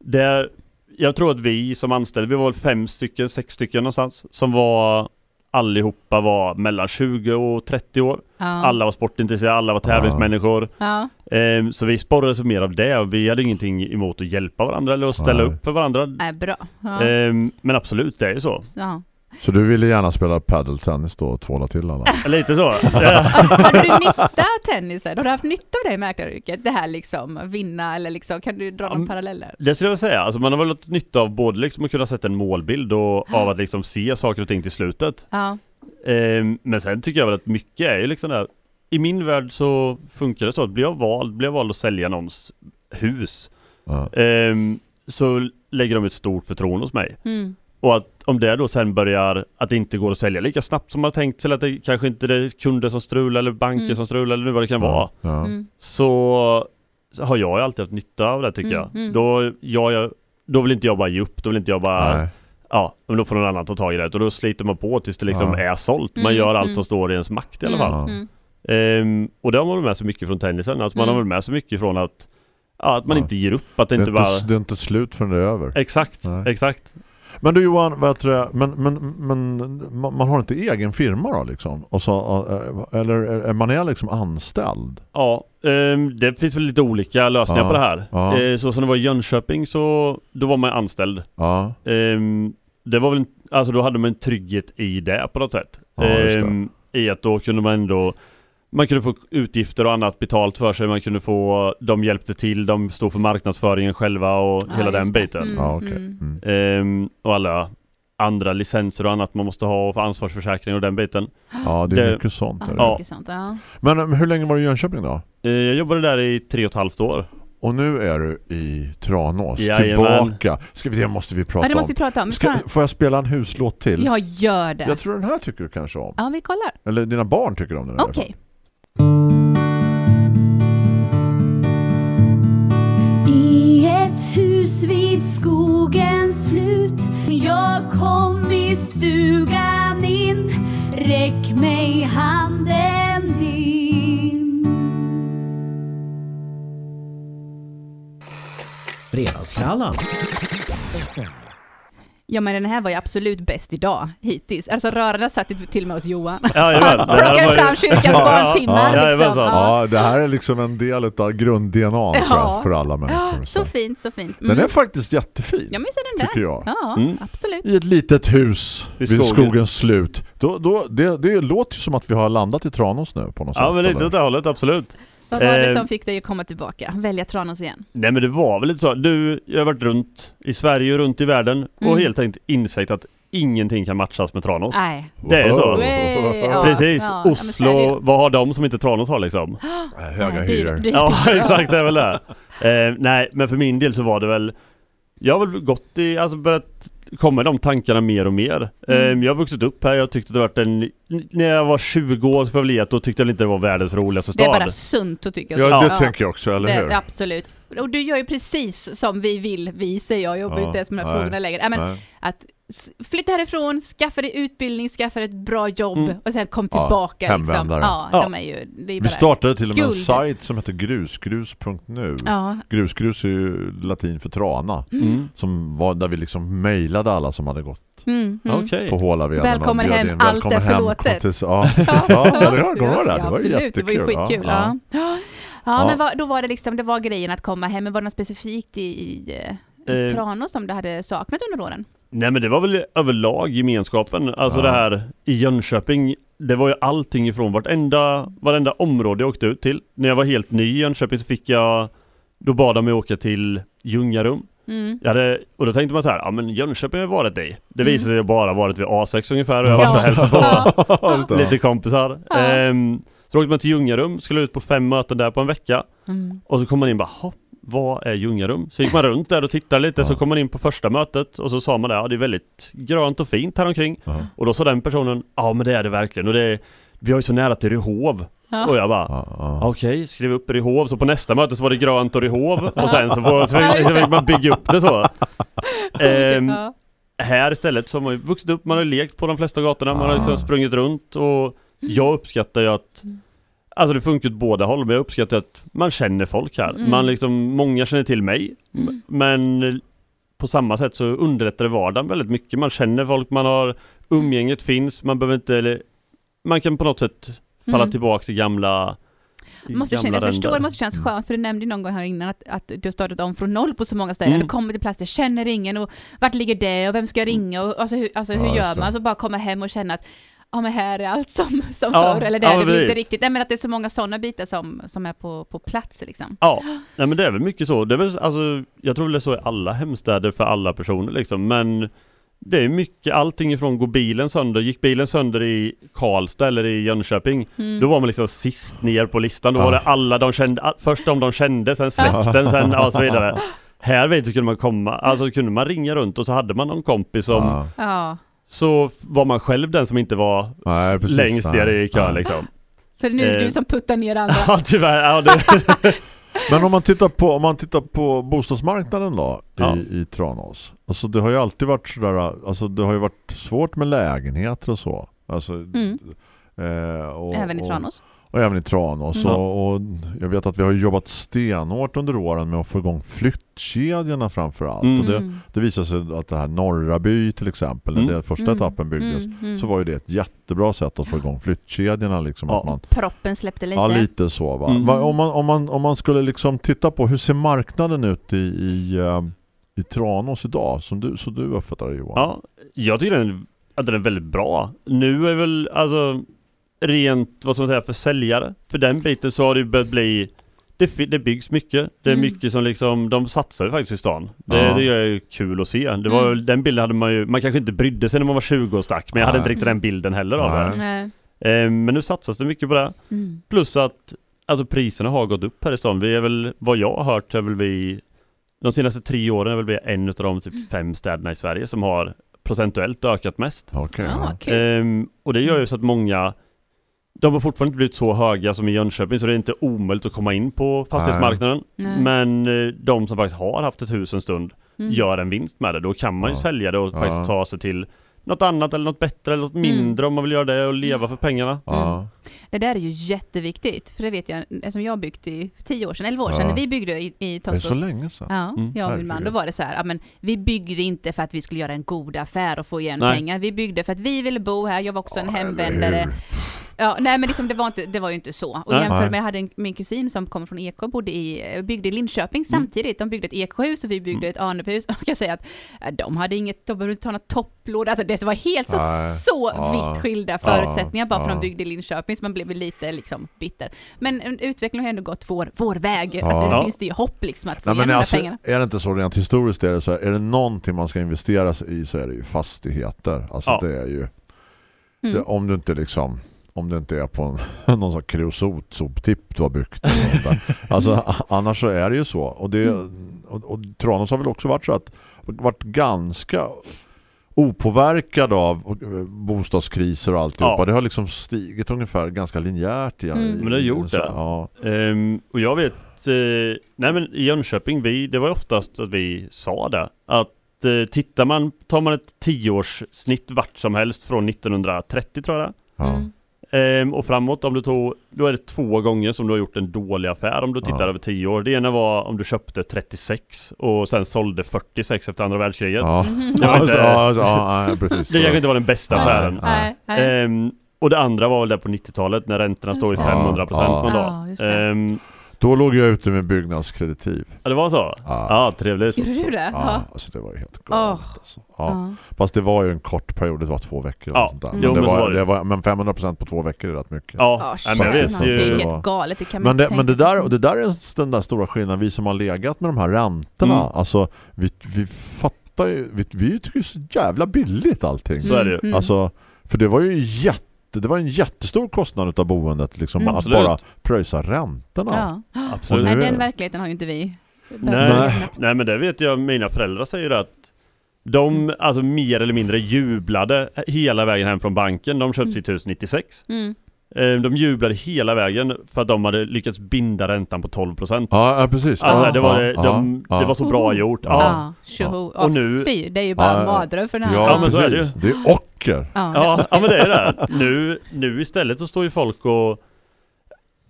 Där, jag tror att vi som anställda, vi var väl fem stycken, sex stycken någonstans, som var allihopa var mellan 20 och 30 år. Ja. Alla var sportintresserade, alla var tävlingsmänniskor. Ja. Ehm, så vi sporrades mer av det och vi hade ingenting emot att hjälpa varandra eller att ställa Nej. upp för varandra. Är bra. Ja. Ehm, men absolut, det är ju så. Så du ville gärna spela padeltennis då och tvåla till alla? Lite så. Hade du nytta av tennisen? Har du haft nytta av det i mäklaryrket? Det här liksom, vinna eller liksom, kan du dra men- paralleller? Det skulle jag säga, alltså man har väl haft nytta av både liksom att kunna sätta en målbild och av att liksom se saker och ting till slutet. Ja. Ehm, men sen tycker jag väl att mycket är ju liksom där I min värld så funkar det så att blir jag vald, blir jag vald att sälja någons hus Ja. ehm, Så lägger de ett stort förtroende hos mig Mm. Och att om det då sen börjar att det inte går att sälja lika snabbt som man har tänkt sig eller att det kanske inte är kunder som strular eller banker Mm. som strular eller vad det kan vara Ja. Mm. Så så har jag ju alltid haft nytta av det tycker Mm, jag. mm. Då, jag, då vill inte jag bara ge upp, då vill inte jag bara Nej. Ja, men då får någon annan ta tag i det och då sliter man på tills det liksom Ja. är sålt. Man Mm, gör allt mm. som står i ens makt i alla fall. Ja. Ehm, och det har man väl med sig mycket från tennisen, alltså man har väl med sig mycket från att Ja, att man Ja. inte ger upp, att det Det, inte, bara det är inte slut förrän det är över. Exakt, Nej. exakt Men du Johan, vad tror jag, men, men, men man, man har inte egen firma då liksom? Och så, eh, eller är man är liksom anställd? Ja, ehm, det finns väl lite olika lösningar Ja, på det här. ja. Eh, så som det var i Jönköping så, då var man anställd. Ja, Ehm, det var väl, alltså då hade man en trygghet i det på något sätt. Ehm, I att då kunde man ändå man kunde få utgifter och annat betalt för sig, man kunde få, de hjälpte till, de stod för marknadsföringen själva och Ja, hela den biten. Mm, ja okej. mm. Mm. Ehm, och alla andra licenser och annat man måste ha för ansvarsförsäkring och den biten. Ja, det är Det- mycket sånt. Är det. Ja, Ja. mycket sånt. Ja. Men eh, hur länge var du i Jönköping då? Eh, jag jobbade där i tre och ett halvt år. Och nu är du i Tranås. Jajamän. Tillbaka. Ska vi, det måste vi prata ja, det måste om. vi prata om. Ska, får jag spela en huslåt till? Ja, gör det. Jag tror den här tycker du kanske om. Ja, vi kollar. Eller dina barn tycker om den. Okej. I stugan in. Räck mig handen din. Fredagsfrallan. Ja men den här var ju absolut bäst idag, hittills. Alltså rörarna satt ju till och med hos Johan. Jajamän, det här Plockade fram kyrkans Ja, barntimmar ja, liksom. jajamensan. Ja. Ja, det här är liksom en del av grund-DNA Ja. för alla människor. Ja, så fint, så fint. Den är faktiskt jättefin, Ja men så är den tycker där. jag. Ja, Mm. absolut. I ett litet hus Vid vid, skogen. skogens slut. Då, då, det, det låter ju som att vi har landat i Tranås nu på något sätt. Ja men lite åt det hållet, absolut. Vad var det Eh, som fick dig att komma tillbaka? Välja Tranås igen? Nej men det var väl lite så, du, jag har varit runt i Sverige och runt i världen och Mm. helt enkelt insett att ingenting kan matchas med Tranås. Nej. Det är så. Wow. Ja, Precis, ja, Oslo, vad har de som inte Tranås har liksom? Höga Ja, hyror. Ja Ja. exakt, det är väl det. Eh, nej men för min del så var det väl Jag har väl gått i, alltså börjat komma i de tankarna mer och mer. Mm. jag har vuxit upp här, jag tyckte det varit en När jag var 20 år ge att då tyckte jag inte det var världens roligaste Det är stad. bara sunt att tycka Ja, så. det tänker jag också, eller hur? det, Absolut. Och du gör ju precis som vi vill, vi säger jag, jobbar Ja, inte ens med de här nej, frågorna längre. Nej, men Nej. att flytta härifrån, skaffa dig utbildning, skaffa dig ett bra jobb Mm. och sen kom Ja, tillbaka liksom. hemvändare. Ja, Ja. de är ju, det är Vi startade till och med en sajt som heter grusgrus.nu. Ja. Grusgrus är ju latin för trana. Mm. Som var där vi liksom mejlade alla som hade gått Mm, mm. Okej. på Hålaveden. Välkommen hem, in. allt Välkommen är hem, förlåtet. till- Ja, precis. Ja, eller hur? Kommer du ihåg det? Ja, Det var absolut, det var ju jättekul. skitkul. Ja, Ja, ja. Ja. men vad, då var det liksom, det var grejen att komma hem, men var det något specifikt i, i eh, Tranås som du hade saknat under åren? Nej men det var väl överlag gemenskapen. Alltså Ja. det här i Jönköping. Det var ju allting ifrån vartenda, varenda område jag åkte ut till. När jag var helt ny i Jönköping så fick jag Då bad de mig åka till Ljungarum. Mm. Jag hade, och då tänkte man så här, ja men Jönköping har jag varit i. Det Mm. visade sig bara varit vid A6 ungefär och jag har Ja. varit och hälsat på Ja, lite kompisar. Ja. Så åkte man till Ljungarum, skulle ut på fem möten där på en vecka. Mm. Och så kom man in och bara, "Hopp, vad är Ljungarum? Så gick man runt där och tittade lite, så Ja. kom man in på första mötet och så sa man det, ja det är väldigt grönt och fint här omkring. Ja. Och då sa den personen, ja men det är det verkligen och det är, vi har ju så nära till Ryhov. Ja. Och jag bara, Ja, ja. okej, skrev upp Ryhov, så på nästa möte så var det grönt och Ryhov och sen så, på, så, fick, så fick man bygga upp det så. Ehm, här istället så har man ju vuxit upp, man har lekt på de flesta gatorna, man har liksom sprungit runt och jag uppskattar ju att Alltså det funkar åt båda håll, men jag uppskattar att man känner folk här. Mm. Man liksom, många känner till mig, m- men på samma sätt så underlättar det vardagen väldigt mycket. Man känner folk, man har umgänget finns, man behöver inte, eller, man kan på något sätt falla Mm. tillbaka till gamla Måste känna, jag förstår, det måste kännas skönt, för du nämnde ju någon gång här innan att, att du har startat om från noll på så många ställen. Mm. Du kommer till plats, jag känner ingen och vart ligger det och vem ska jag ringa och alltså, hur, alltså, hur Ja, gör man? Så bara komma hem och känna att ja men här är allt som, som Ja, förr, eller det ja, är det inte riktigt. Nej men att det är så många sådana bitar som, som är på, på plats liksom. Ja, nej men det är väl mycket så. Det är väl, alltså, jag tror det är så i alla hemstäder för alla personer liksom, men det är mycket, allting ifrån går bilen sönder, gick bilen sönder i Karlstad eller i Jönköping, Mm. då var man liksom sist ner på listan, då var det alla de kände, först de de kände, sen släkten, sen ja, och så vidare. Här vet du kunde man komma, alltså kunde man ringa runt och så hade man någon kompis som, Ja. Så var man själv den som inte var Nej, precis. längst ner i kön Nej. liksom. Så nu är det Eh. du som puttar ner andra. Ja tyvärr, ja, det, Men om man tittar på, om man tittar på bostadsmarknaden då Ja. i, i Tranås. Alltså det har ju alltid varit sådär, alltså det har ju varit svårt med lägenheter och så. Alltså, Mm. eh, och, Även i och- Tranås. Och även i Tranås. Mm. Och, och jag vet att vi har jobbat stenhårt under åren med att få igång flyttkedjorna framför allt. Mm. Och det, det visar sig att det här Norraby till exempel, när Mm. den första Mm. etappen byggdes, Mm, mm. så var ju det ett jättebra sätt att få igång flyttkedjorna. Liksom, Ja. att man, Proppen släppte lite. ja, lite så. Va? Mm. Om, man, om, man, om man skulle liksom titta på hur ser marknaden ut i, i, eh, i Tranås idag, som du, så du uppfattar det Johan? Ja, jag tycker den, att den är väldigt bra. Nu är väl alltså rent, vad ska man säga, för säljare, för den biten så har det ju börjat bli det, det byggs mycket. Det är Mm. mycket som liksom, de satsar ju faktiskt i stan. Det, Ja. det är ju kul att se. Det var, Mm. Den bilden hade man ju, man kanske inte brydde sig när man var 20 och stack, men jag hade inte riktigt den bilden heller av det. Nej. Eh, men nu satsas det mycket på det. Mm. Plus att alltså priserna har gått upp här i stan. Vi är väl, vad jag har hört, är väl vi de senaste tre åren är väl vi en av de typ fem städerna i Sverige som har procentuellt ökat mest. Ja, ja. kul. Ehm, och det gör ju så att många de har fortfarande inte blivit så höga som i Jönköping så det är inte omöjligt att komma in på fastighetsmarknaden. Nej. Men eh, de som faktiskt har haft ett hus en stund Mm. gör en vinst med det. Då kan man ju Ja. sälja det och Ja. faktiskt ta sig till något annat eller något bättre eller något Mm. mindre om man vill göra det och leva för pengarna. Ja. Det där är ju jätteviktigt, för det vet jag, eftersom jag byggt i för tio år sedan, 11 år sedan, Ja. när vi byggde i, i Det är så länge sedan. Ja, Mm, jag och min man, då var det så här, ja, men vi byggde inte för att vi skulle göra en god affär och få igen Nej. pengar. Vi byggde för att vi ville bo här, jag var också en hemvändare. Ja, nej men liksom, det, var inte, det var ju inte så. Och jämför med, jag hade en, min kusin som kommer från Eksjö, bodde i, byggde i Linköping samtidigt. De byggde ett Eksjöhus och vi byggde ett Arnephus. Och jag säga att eh, de hade inget, de behövde inte ta något topplåd. Alltså det var helt så, så vitt skilda förutsättningar bara för att de byggde i Linköping, så man blev lite liksom bitter. Men en utveckling har ändå gått vår, vår väg. Att det finns det ju hopp liksom att få Nej, igen men alltså, pengarna. är det inte så rent historiskt är det så här, är det någonting man ska investera i så är det ju fastigheter. Alltså det är ju Mm. det, om du inte liksom om det inte är på en, någon sån kreosot soptipp du har byggt. alltså annars så är det ju så. Och, det, och, och Tranås har väl också varit så att varit ganska opåverkad av eh, bostadskriser och alltihopa. Ja. Det har liksom stigit ungefär ganska linjärt. I, Mm. i- Men det har gjort så, det. Ja. Ehm, och jag vet, eh, nej men i Jönköping, vi, det var ju oftast att vi sa det. Att eh, tittar man, tar man ett tioårssnitt vart som helst från 1930 tror jag det Ja. Mm. Ehm, och framåt, om du tog, då är det två gånger som du har gjort en dålig affär om du tittar Ja. över tio år. Det ena var om du köpte 36 och sen sålde 46 efter andra världskriget. Ja. Det var inte- ja, ja, precis. Det kanske inte var den bästa affären. Nej, nej. Ehm, och det andra var väl där på 90-talet när räntorna stod i Just det. 500% Ja. någon Ja, dag. Då låg jag ute med byggnadskreditiv. ja, det var så? Ja. Ja, trevligt. Gjorde du det? Ja, alltså det var ju helt galet. Åh. Alltså. Ja. Ja. Fast det var ju en kort period, det var två veckor. Ja. Och sånt där. Mm. Men, Jo, det men så var, var det. det var, men 500% på två veckor är rätt mycket. Ja, Ja, nej, men alltså, det ju... är helt galet. Det kan Men det, men det där, och det där är den där stora skillnaden, vi som har legat med de här räntorna. Mm. Alltså, vi, vi fattar ju, vi, vi tycker är så jävla billigt allting. Så är det ju. Mm. Alltså, för det var ju jätte det var en jättestor kostnad utav boendet liksom, Mm. att Absolut. bara pröjsa räntorna. Ja. Absolut. Nej, den verkligheten har ju inte vi. Nej, Nej. men det vet jag, mina föräldrar säger att de alltså mer eller mindre jublade hela vägen hem från banken. De köpte Mm. sitt hus 96. Mm. Eh, De jublade hela vägen för att de hade lyckats binda räntan på 12%. Ja, ja precis. Alltså, ja, det, var, ja, de, ja, det var så bra gjort. Ja. Och Och nu-. Fy, det är ju bara en mardröm för den här. Ja, Ja, men så är det precis. Det är ocker. Ja. ja, ja men det är det. Nu, nu istället så står ju folk och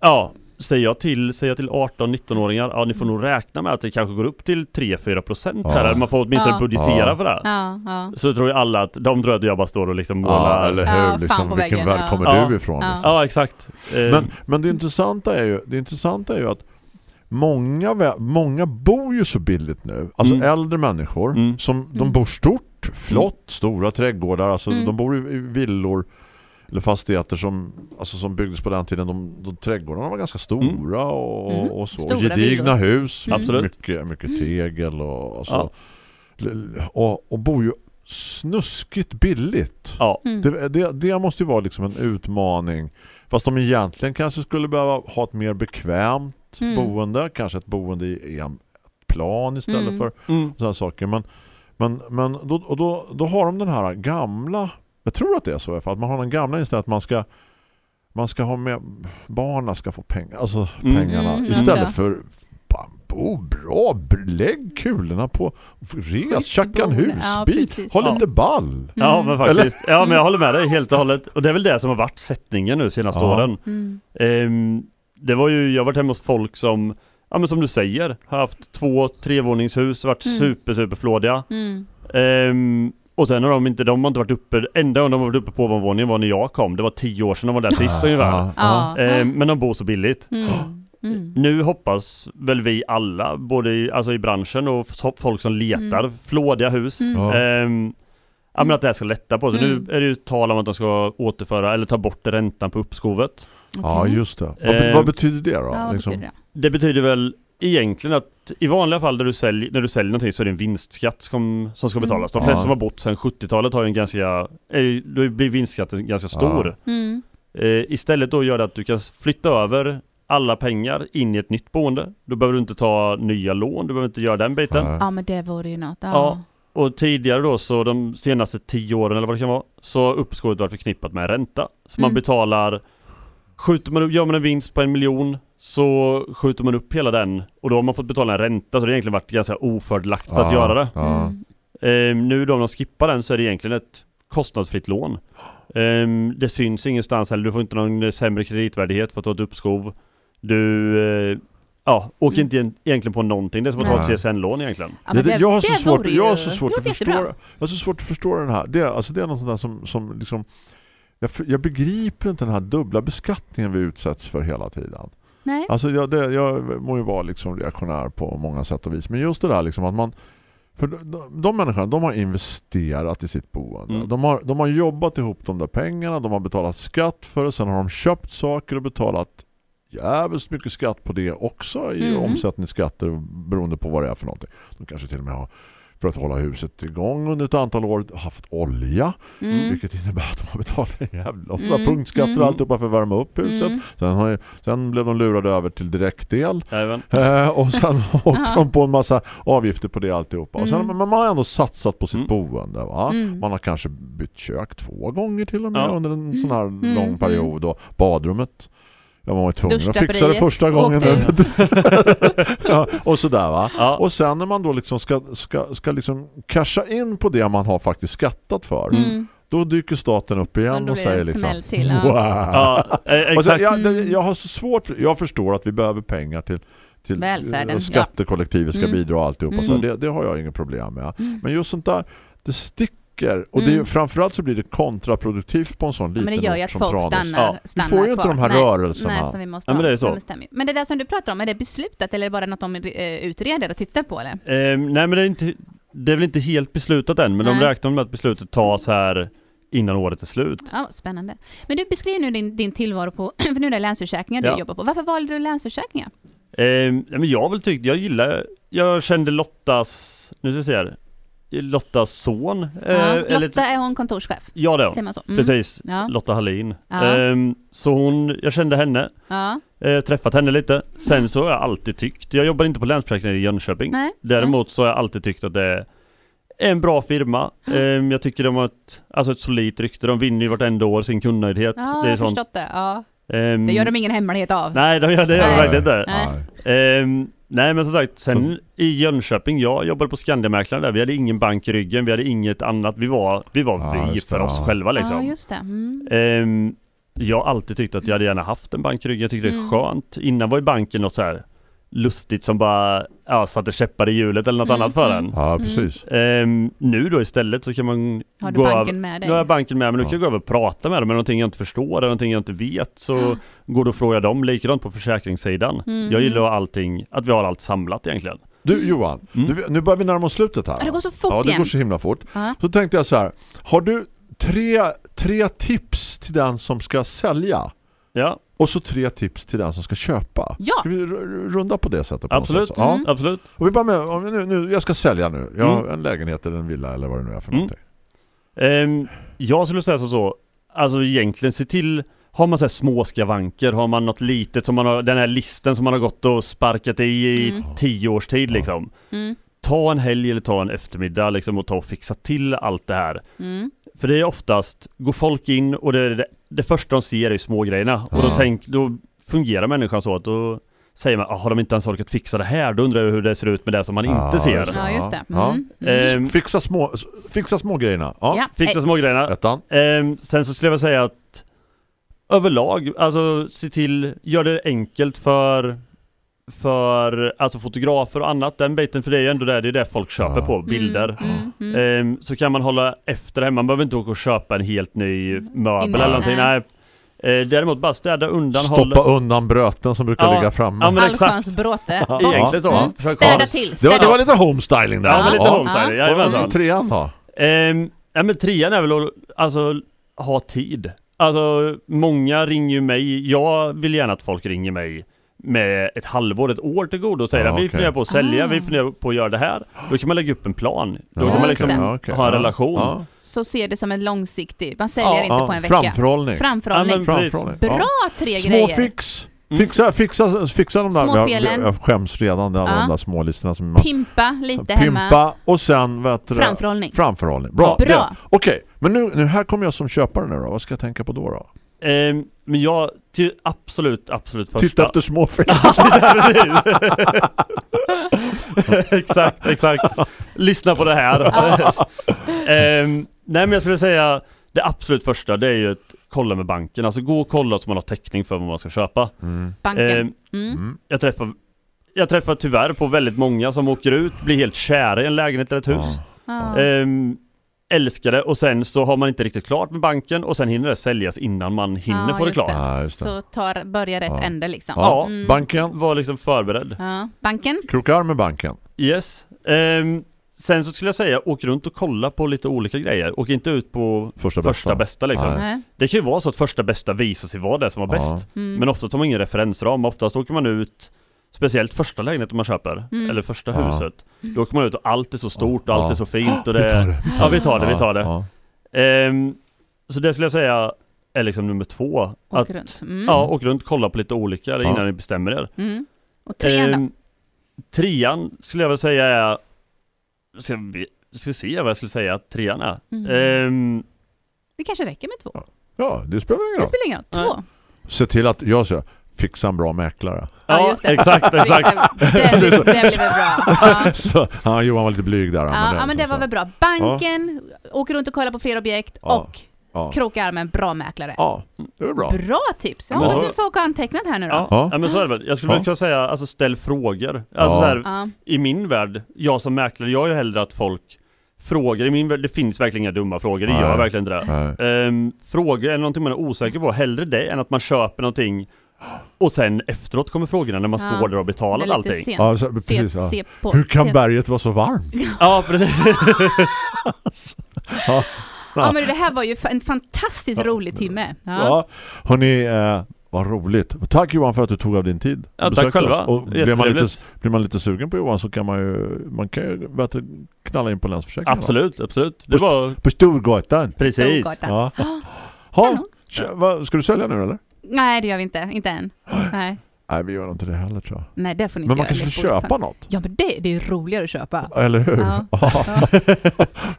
Ja, säger jag till, säger jag till 18-19-åringar Ja ni får nog räkna med att det kanske går upp till 3-4% Ja. här, eller man får åtminstone Ja. budgetera Ja. för det Ja, ja. Så tror ju alla att de tror att jag bara står och liksom Ja, målar eller Ja, hur? fan liksom, vilken väggen, värld ja. kommer Ja. du ifrån? Ja. Liksom? Ja exakt Eh, Men, men det intressanta är ju, det intressanta är ju att många, många bor ju så billigt nu. Alltså Mm. äldre människor Mm. som de Mm. bor stort, flott, stora trädgårdar. Alltså Mm. de bor i, villor eller fastigheter som, alltså som byggdes på den tiden. De, de trädgårdarna var ganska stora och, Mm. och så. Stora Gedigna villor. hus. Mm. Mycket, mycket tegel och, och så. Ja. Och, och bor ju snuskigt billigt. Ja, Mm. Det, det, det måste ju vara liksom en utmaning. Fast de egentligen kanske skulle behöva ha ett mer bekvämt Mm. boende. Kanske ett boende i en plan istället Mm. för mm. sådana saker. Men, men, men då, och då, då har de den här gamla, jag tror att det är så fall, att man har den gamla inställningen att man ska man ska ha med barnen ska få pengar, alltså Mm. pengarna Mm, istället ja. för fan, bo bra, lägg kulorna på res, tjacka en. Ja, husbil, precis. ha Ja. lite ball. ja Mm. men faktiskt Ja men jag håller med dig helt och hållet Och det är väl det som har varit sättningen nu senaste Ja. åren Mm. Ehm, Det var ju, jag har varit hemma hos folk som Ja men som du säger, har haft två trevåningshus, varit Mm. super super flådiga Mm. Ehm, och sen har de inte, de har inte varit uppe, enda gången de har varit uppe på ovanvåningen var när jag kom. Det var tio år sedan de var där sist ungefär. Ja. Ehm, men de bor så billigt. Mm. Mm. Nu hoppas väl vi alla, både i, alltså i branschen och folk som letar Mm. flådiga hus. Mm. Ja. Ja men att det här ska lätta på sig. Mm. Nu är det ju tal om att de ska återföra eller ta bort räntan på uppskovet. Ja, Okej. just det. Vad, Eh, vad betyder det då? Ja, liksom? betyder det? Det betyder väl egentligen att i vanliga fall du sälj, när du säljer någonting så är det en vinstskatt som, som ska Mm. betalas. De Ja. flesta som har bott sedan 70-talet har ju en ganska, är, ju- då blir vinstskatten ganska stor. Mm. Eh, istället då gör det att du kan flytta över alla pengar in i ett nytt boende. Då behöver du inte ta nya lån, du behöver inte göra den biten. Ja, men det vore ju något. Ja. Ja. Och tidigare då så de senaste tio åren eller vad det kan vara Så har uppskovet varit förknippat med ränta Så man Mm. betalar Skjuter man upp, gör man en vinst på en miljon Så skjuter man upp hela den Och då har man fått betala en ränta så det har egentligen varit ganska ofördelaktigt att Ja, göra det Ja. Mm. eh, Nu då om de skippar den så är det egentligen ett kostnadsfritt lån. Ehm, det syns ingenstans heller, du får inte någon sämre kreditvärdighet för att ta ett uppskov. Du, eh, ja, åker Mm. inte egent- egentligen på någonting. Det är som att ta ett. CSN-lån egentligen. Ja, det, jag har så svårt, jag har så det svårt att förstå jättebra. jag har så svårt att förstå den här. Det, alltså det är något sånt där som, som liksom jag, jag begriper inte den här dubbla beskattningen vi utsätts för hela tiden. Nej. Alltså jag, det, jag må ju vara liksom reaktionär på många sätt och vis. Men just det där liksom att man för de, de människorna, de har investerat i sitt boende. Mm. De, har, de har jobbat ihop de där pengarna, de har betalat skatt för det, sen har de köpt saker och betalat jävligt mycket skatt på det också i Mm. omsättningsskatter beroende på vad det är för någonting. De kanske till och med har för att hålla huset igång under ett antal år haft olja Mm. vilket innebär att de har betalat en jävla massa Mm. punktskatter Mm. och alltihopa för att värma upp huset. Mm. Sen, har, sen blev de lurade över till direktdel Även. eh, och sen åkte de på en massa avgifter på det alltihopa. Och sen, Mm. men man har ändå satsat på sitt Mm. boende. Va? Mm. Man har kanske bytt kök två gånger till och med Ja. under en sån här Mm. lång period. Och badrummet Ja, man var tvungen att fixa det första gången. ja, och sådär va. Ja. Och sen när man då liksom ska, ska, ska liksom casha in på det man har faktiskt skattat för. Mm. Då dyker staten upp igen och säger liksom till, ja. wow. Ja, eh, Och sen, exakt. jag, jag har så svårt, för- jag förstår att vi behöver pengar till, till Välfärden, ja. skattekollektivet ska Mm. bidra och alltihopa. Mm. Så det, det har jag inga problem med. Mm. Men just sånt där, det sticker. Och det är, Mm. framförallt så blir det kontraproduktivt på en sån Ja, liten men det gör ju att folk Tranås. stannar, Ja. Vi stannar får ju inte de här nej, rörelserna. Nej, som vi måste Ja, men det är så. Men det där som du pratar om, är det beslutat eller är det bara något de eh, utreder och tittar på eller? Eh, nej men det är, inte, det är väl inte helt beslutat än, men de Nej. räknar med att beslutet tas här innan året är slut. Ja, spännande. Men du beskriver nu din, din tillvaro på, för nu är det Länsförsäkringar du Ja. jobbar på. Varför valde du Länsförsäkringar? Eh, men jag väl tyckt, jag gillar, jag kände Lottas, nu ska vi se här, Lottas son. eh, ja, eller- Lotta är hon kontorschef, Ja det är hon. man så? Mm. Precis. Ja. Lotta Hallin. Ja. Ehm, så hon, jag kände henne, Ja. eh, träffat henne lite. Sen så har jag alltid tyckt, jag jobbar inte på Länsförsäkringar i Jönköping. Nej. Däremot så har jag alltid tyckt att det är en bra firma. Ehm, jag tycker de har ett, alltså ett solidt rykte. De vinner ju vartenda år sin kundnöjdhet. Ja, det jag är har sånt. förstått det. Ja. Ehm, Det gör de ingen hemlighet av. Nej, de gör, det gör de verkligen inte. Nej. Men som sagt, sen i Jönköping, jag jobbade på Skandiamäklaren där, vi hade ingen bank i ryggen, vi hade inget annat, vi var, vi var Ja, vi för det, oss ja. själva Ja, liksom. just det. Mm. Ehm, jag har alltid tyckt att jag hade gärna haft en bank i ryggen, jag tyckte det Mm. är skönt. Innan var ju banken något så här lustigt som bara ja, satte käppar i hjulet eller något Mm, annat för mm. en. Ja, precis. Ehm, nu då istället så kan man Har du gå banken över, med dig? nu har jag banken med men nu kan Ja. jag gå över och prata med dem med någonting jag inte förstår eller någonting jag inte vet så Ja. går du och frågar dem, likadant på försäkringssidan. Mm. Jag gillar allting, att vi har allt samlat egentligen. Du Johan, Mm. du, nu börjar vi närma oss slutet här. Ja, det går så fort Ja, det igen. går så himla fort. Ja. Så tänkte jag så här, har du tre, tre tips till den som ska sälja? Ja, Och så tre tips till den som ska köpa. Ja. Ska vi runda på det sättet? På absolut. sätt? Ja. Mm. absolut. Och vi bara med, om vi nu, nu, jag ska sälja nu. Jag har Mm. en lägenhet eller en villa eller vad det nu är för Mm. någonting. Ehm, jag skulle säga så, så, alltså egentligen se till har man så här små skavanker, har man något litet som man har, den här listen som man har gått och sparkat i i Mm. tio års tid liksom. Mm. Ta en helg eller ta en eftermiddag liksom och ta och fixa till allt det här. Mm. För det är oftast, går folk in och det, det, det första de ser är ju smågrejerna. Och då, tänk, då fungerar människan så att då säger man, "Ah, har de inte ens orkat fixa det här? Då undrar jag hur det ser ut med det som man Ja, inte ser. Ja, just det. Ja. Mm. Ehm, Fixa, små, fixa små grejerna. Ja. Ja. fixa ett. smågrejerna. Ettan. Ehm, sen så skulle jag vilja säga att överlag, alltså se till, gör det enkelt för för alltså fotografer och annat, den biten för det är ju ändå det, det är det folk köper Ja. på, bilder. Mm, mm, mm. Ehm, så kan man hålla efter hemma, man behöver inte åka och köpa en helt ny möbel Innan, eller någonting, nej. nej. Eh, däremot bara städa undan, Stoppa undan bröten som brukar Ja. ligga framme. Ja, men exakt. Allsköns bråte. Egentligen så. Städa till, Det städa var, det var lite homestyling där. Ja, men lite Ja. homestyling, Ja. Vad jajamensan. trean då? Ehm, ja men trean är väl att alltså, ha tid. Alltså många ringer ju mig, jag vill gärna att folk ringer mig med ett halvår, ett år till godo och säger Ja, att vi okej. funderar på att sälja, Ah. vi funderar på att göra det här. Då kan man lägga upp en plan. Då Ja, kan man liksom okej. ha en Ja. relation. Ja. Så ser det som en långsiktig, man säljer Ja, inte Ja. på en vecka. Framförhållning. Framförhållning. Framförhållning. Bra Ja. tre Små grejer. fix. Mm. Fixa, fixa, fixa de där. Små jag, jag skäms redan, alla Ja. de där små listorna som man Pimpa lite hemma. pimpa och sen vet du, Framförhållning. framförhållning. Bra. Ja, bra. Okej, men nu, nu här kommer jag som köpare nu då. Vad ska jag tänka på då? då? Ehm, men jag, till absolut, absolut första. Titta efter små fel. exakt, exakt. Lyssna på det här. Ehm, Nej men jag skulle säga det absolut första det är ju att kolla med banken. Alltså gå och kolla så man har täckning för vad man ska köpa. Banken. Eh, Mm. Mm. jag träffar jag träffar tyvärr på väldigt många som åker ut, blir helt kära i en lägenhet eller ett hus. Ja. Ehm, älskar det och sen så har man inte riktigt klart med banken och sen hinner det säljas innan man hinner Ja, få det klart. det. Ja, just det. Så tar, börja rätt Ja. ände liksom. Ja, Mm. banken. Var liksom förberedd. Ja. Banken. Kroka arm med banken. Yes. Ehm, sen så skulle jag säga, åk runt och kolla på lite olika grejer. Åk inte ut på Första första, bästa. bästa, liksom. Nej. Nej. Det kan ju vara så att första bästa visar sig vara det som var Ja. bäst. Mm. Men oftast har man ingen referensram. Oftast åker man ut Speciellt första lägenheten man köper, Mm. eller första Ja. huset. Då åker man ut och allt är så stort och allt är så fint och det... Vi tar det. Ja vi tar det, vi tar det. ja. Ehm, så det skulle jag säga är liksom nummer två. Åk att, runt. Mm. Ja, åk runt, kolla på lite olika Ja. innan ni bestämmer er. Mm. Och trean? Ehm, trean skulle jag väl säga är... Ska vi, ska vi se vad jag skulle säga att trean är? Mm. Ehm, Det kanske räcker med två. Ja, det spelar ingen Det roll. spelar ingen roll. Två. Se till att jag säger fixa en bra mäklare. ja, just det. exakt, exakt. Det, det, det, det blir väl bra. Ja. Så, ja, Johan var lite blyg där. Ja, ja, men det var väl bra. Banken, åker runt och kollar på fler objekt Ja. och Ja. kroka armen, bra mäklare. ja, det var bra. Bra tips! Jag Men hoppas så- att folk har antecknat här nu då. Ja, Ja. ja. men så är det väl. Jag skulle Ja. kunna säga, alltså ställ frågor. Alltså Ja. så här, Ja. i min värld, jag som mäklare, jag är ju hellre att folk frågar. I min värld, det finns verkligen inga dumma frågor, det Nej. gör verkligen inte det. Um, frågor är någonting man är osäker på, hellre det än att man köper någonting och sen efteråt kommer frågorna när man Ja. står där och lite allting. sent. Ja, så, Se, precis, ja. se på, Hur kan se. berget vara så varmt? Ja, precis. Ja. Ja men det här var ju en fantastiskt rolig timme. Ja. Ja, hörni, eh, vad roligt. Tack Johan för att du tog av din tid. Ja, tack själva. Och blir man, lite, blir man lite sugen på Johan så kan man ju, man kan ju knalla in på Länsförsäkringen. va? absolut, absolut. Det var På Storgatan. precis. Storgatan. Ja. Ha, ska du sälja nu eller? Nej det gör vi inte, inte än. Nej, Nej, vi gör inte det heller tror jag. Nej det får ni Men inte man kanske ska köpa fan- något. Ja men det, det är roligare att köpa. Eller hur? Ja.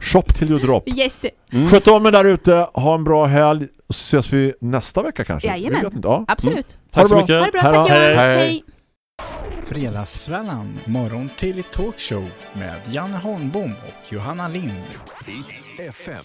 Shop till you drop. Yes! Mm. Sköt om er där ute. Ha en bra helg. Så ses vi nästa vecka kanske. Jajamän. Vi vet inte. Ja. Absolut. Tack så mycket. Ha det bra, Hej tack. Hej. Hej. Fredagsfrallan, morgon till talkshow med Janne Holmbom och Johanna Lind. FM.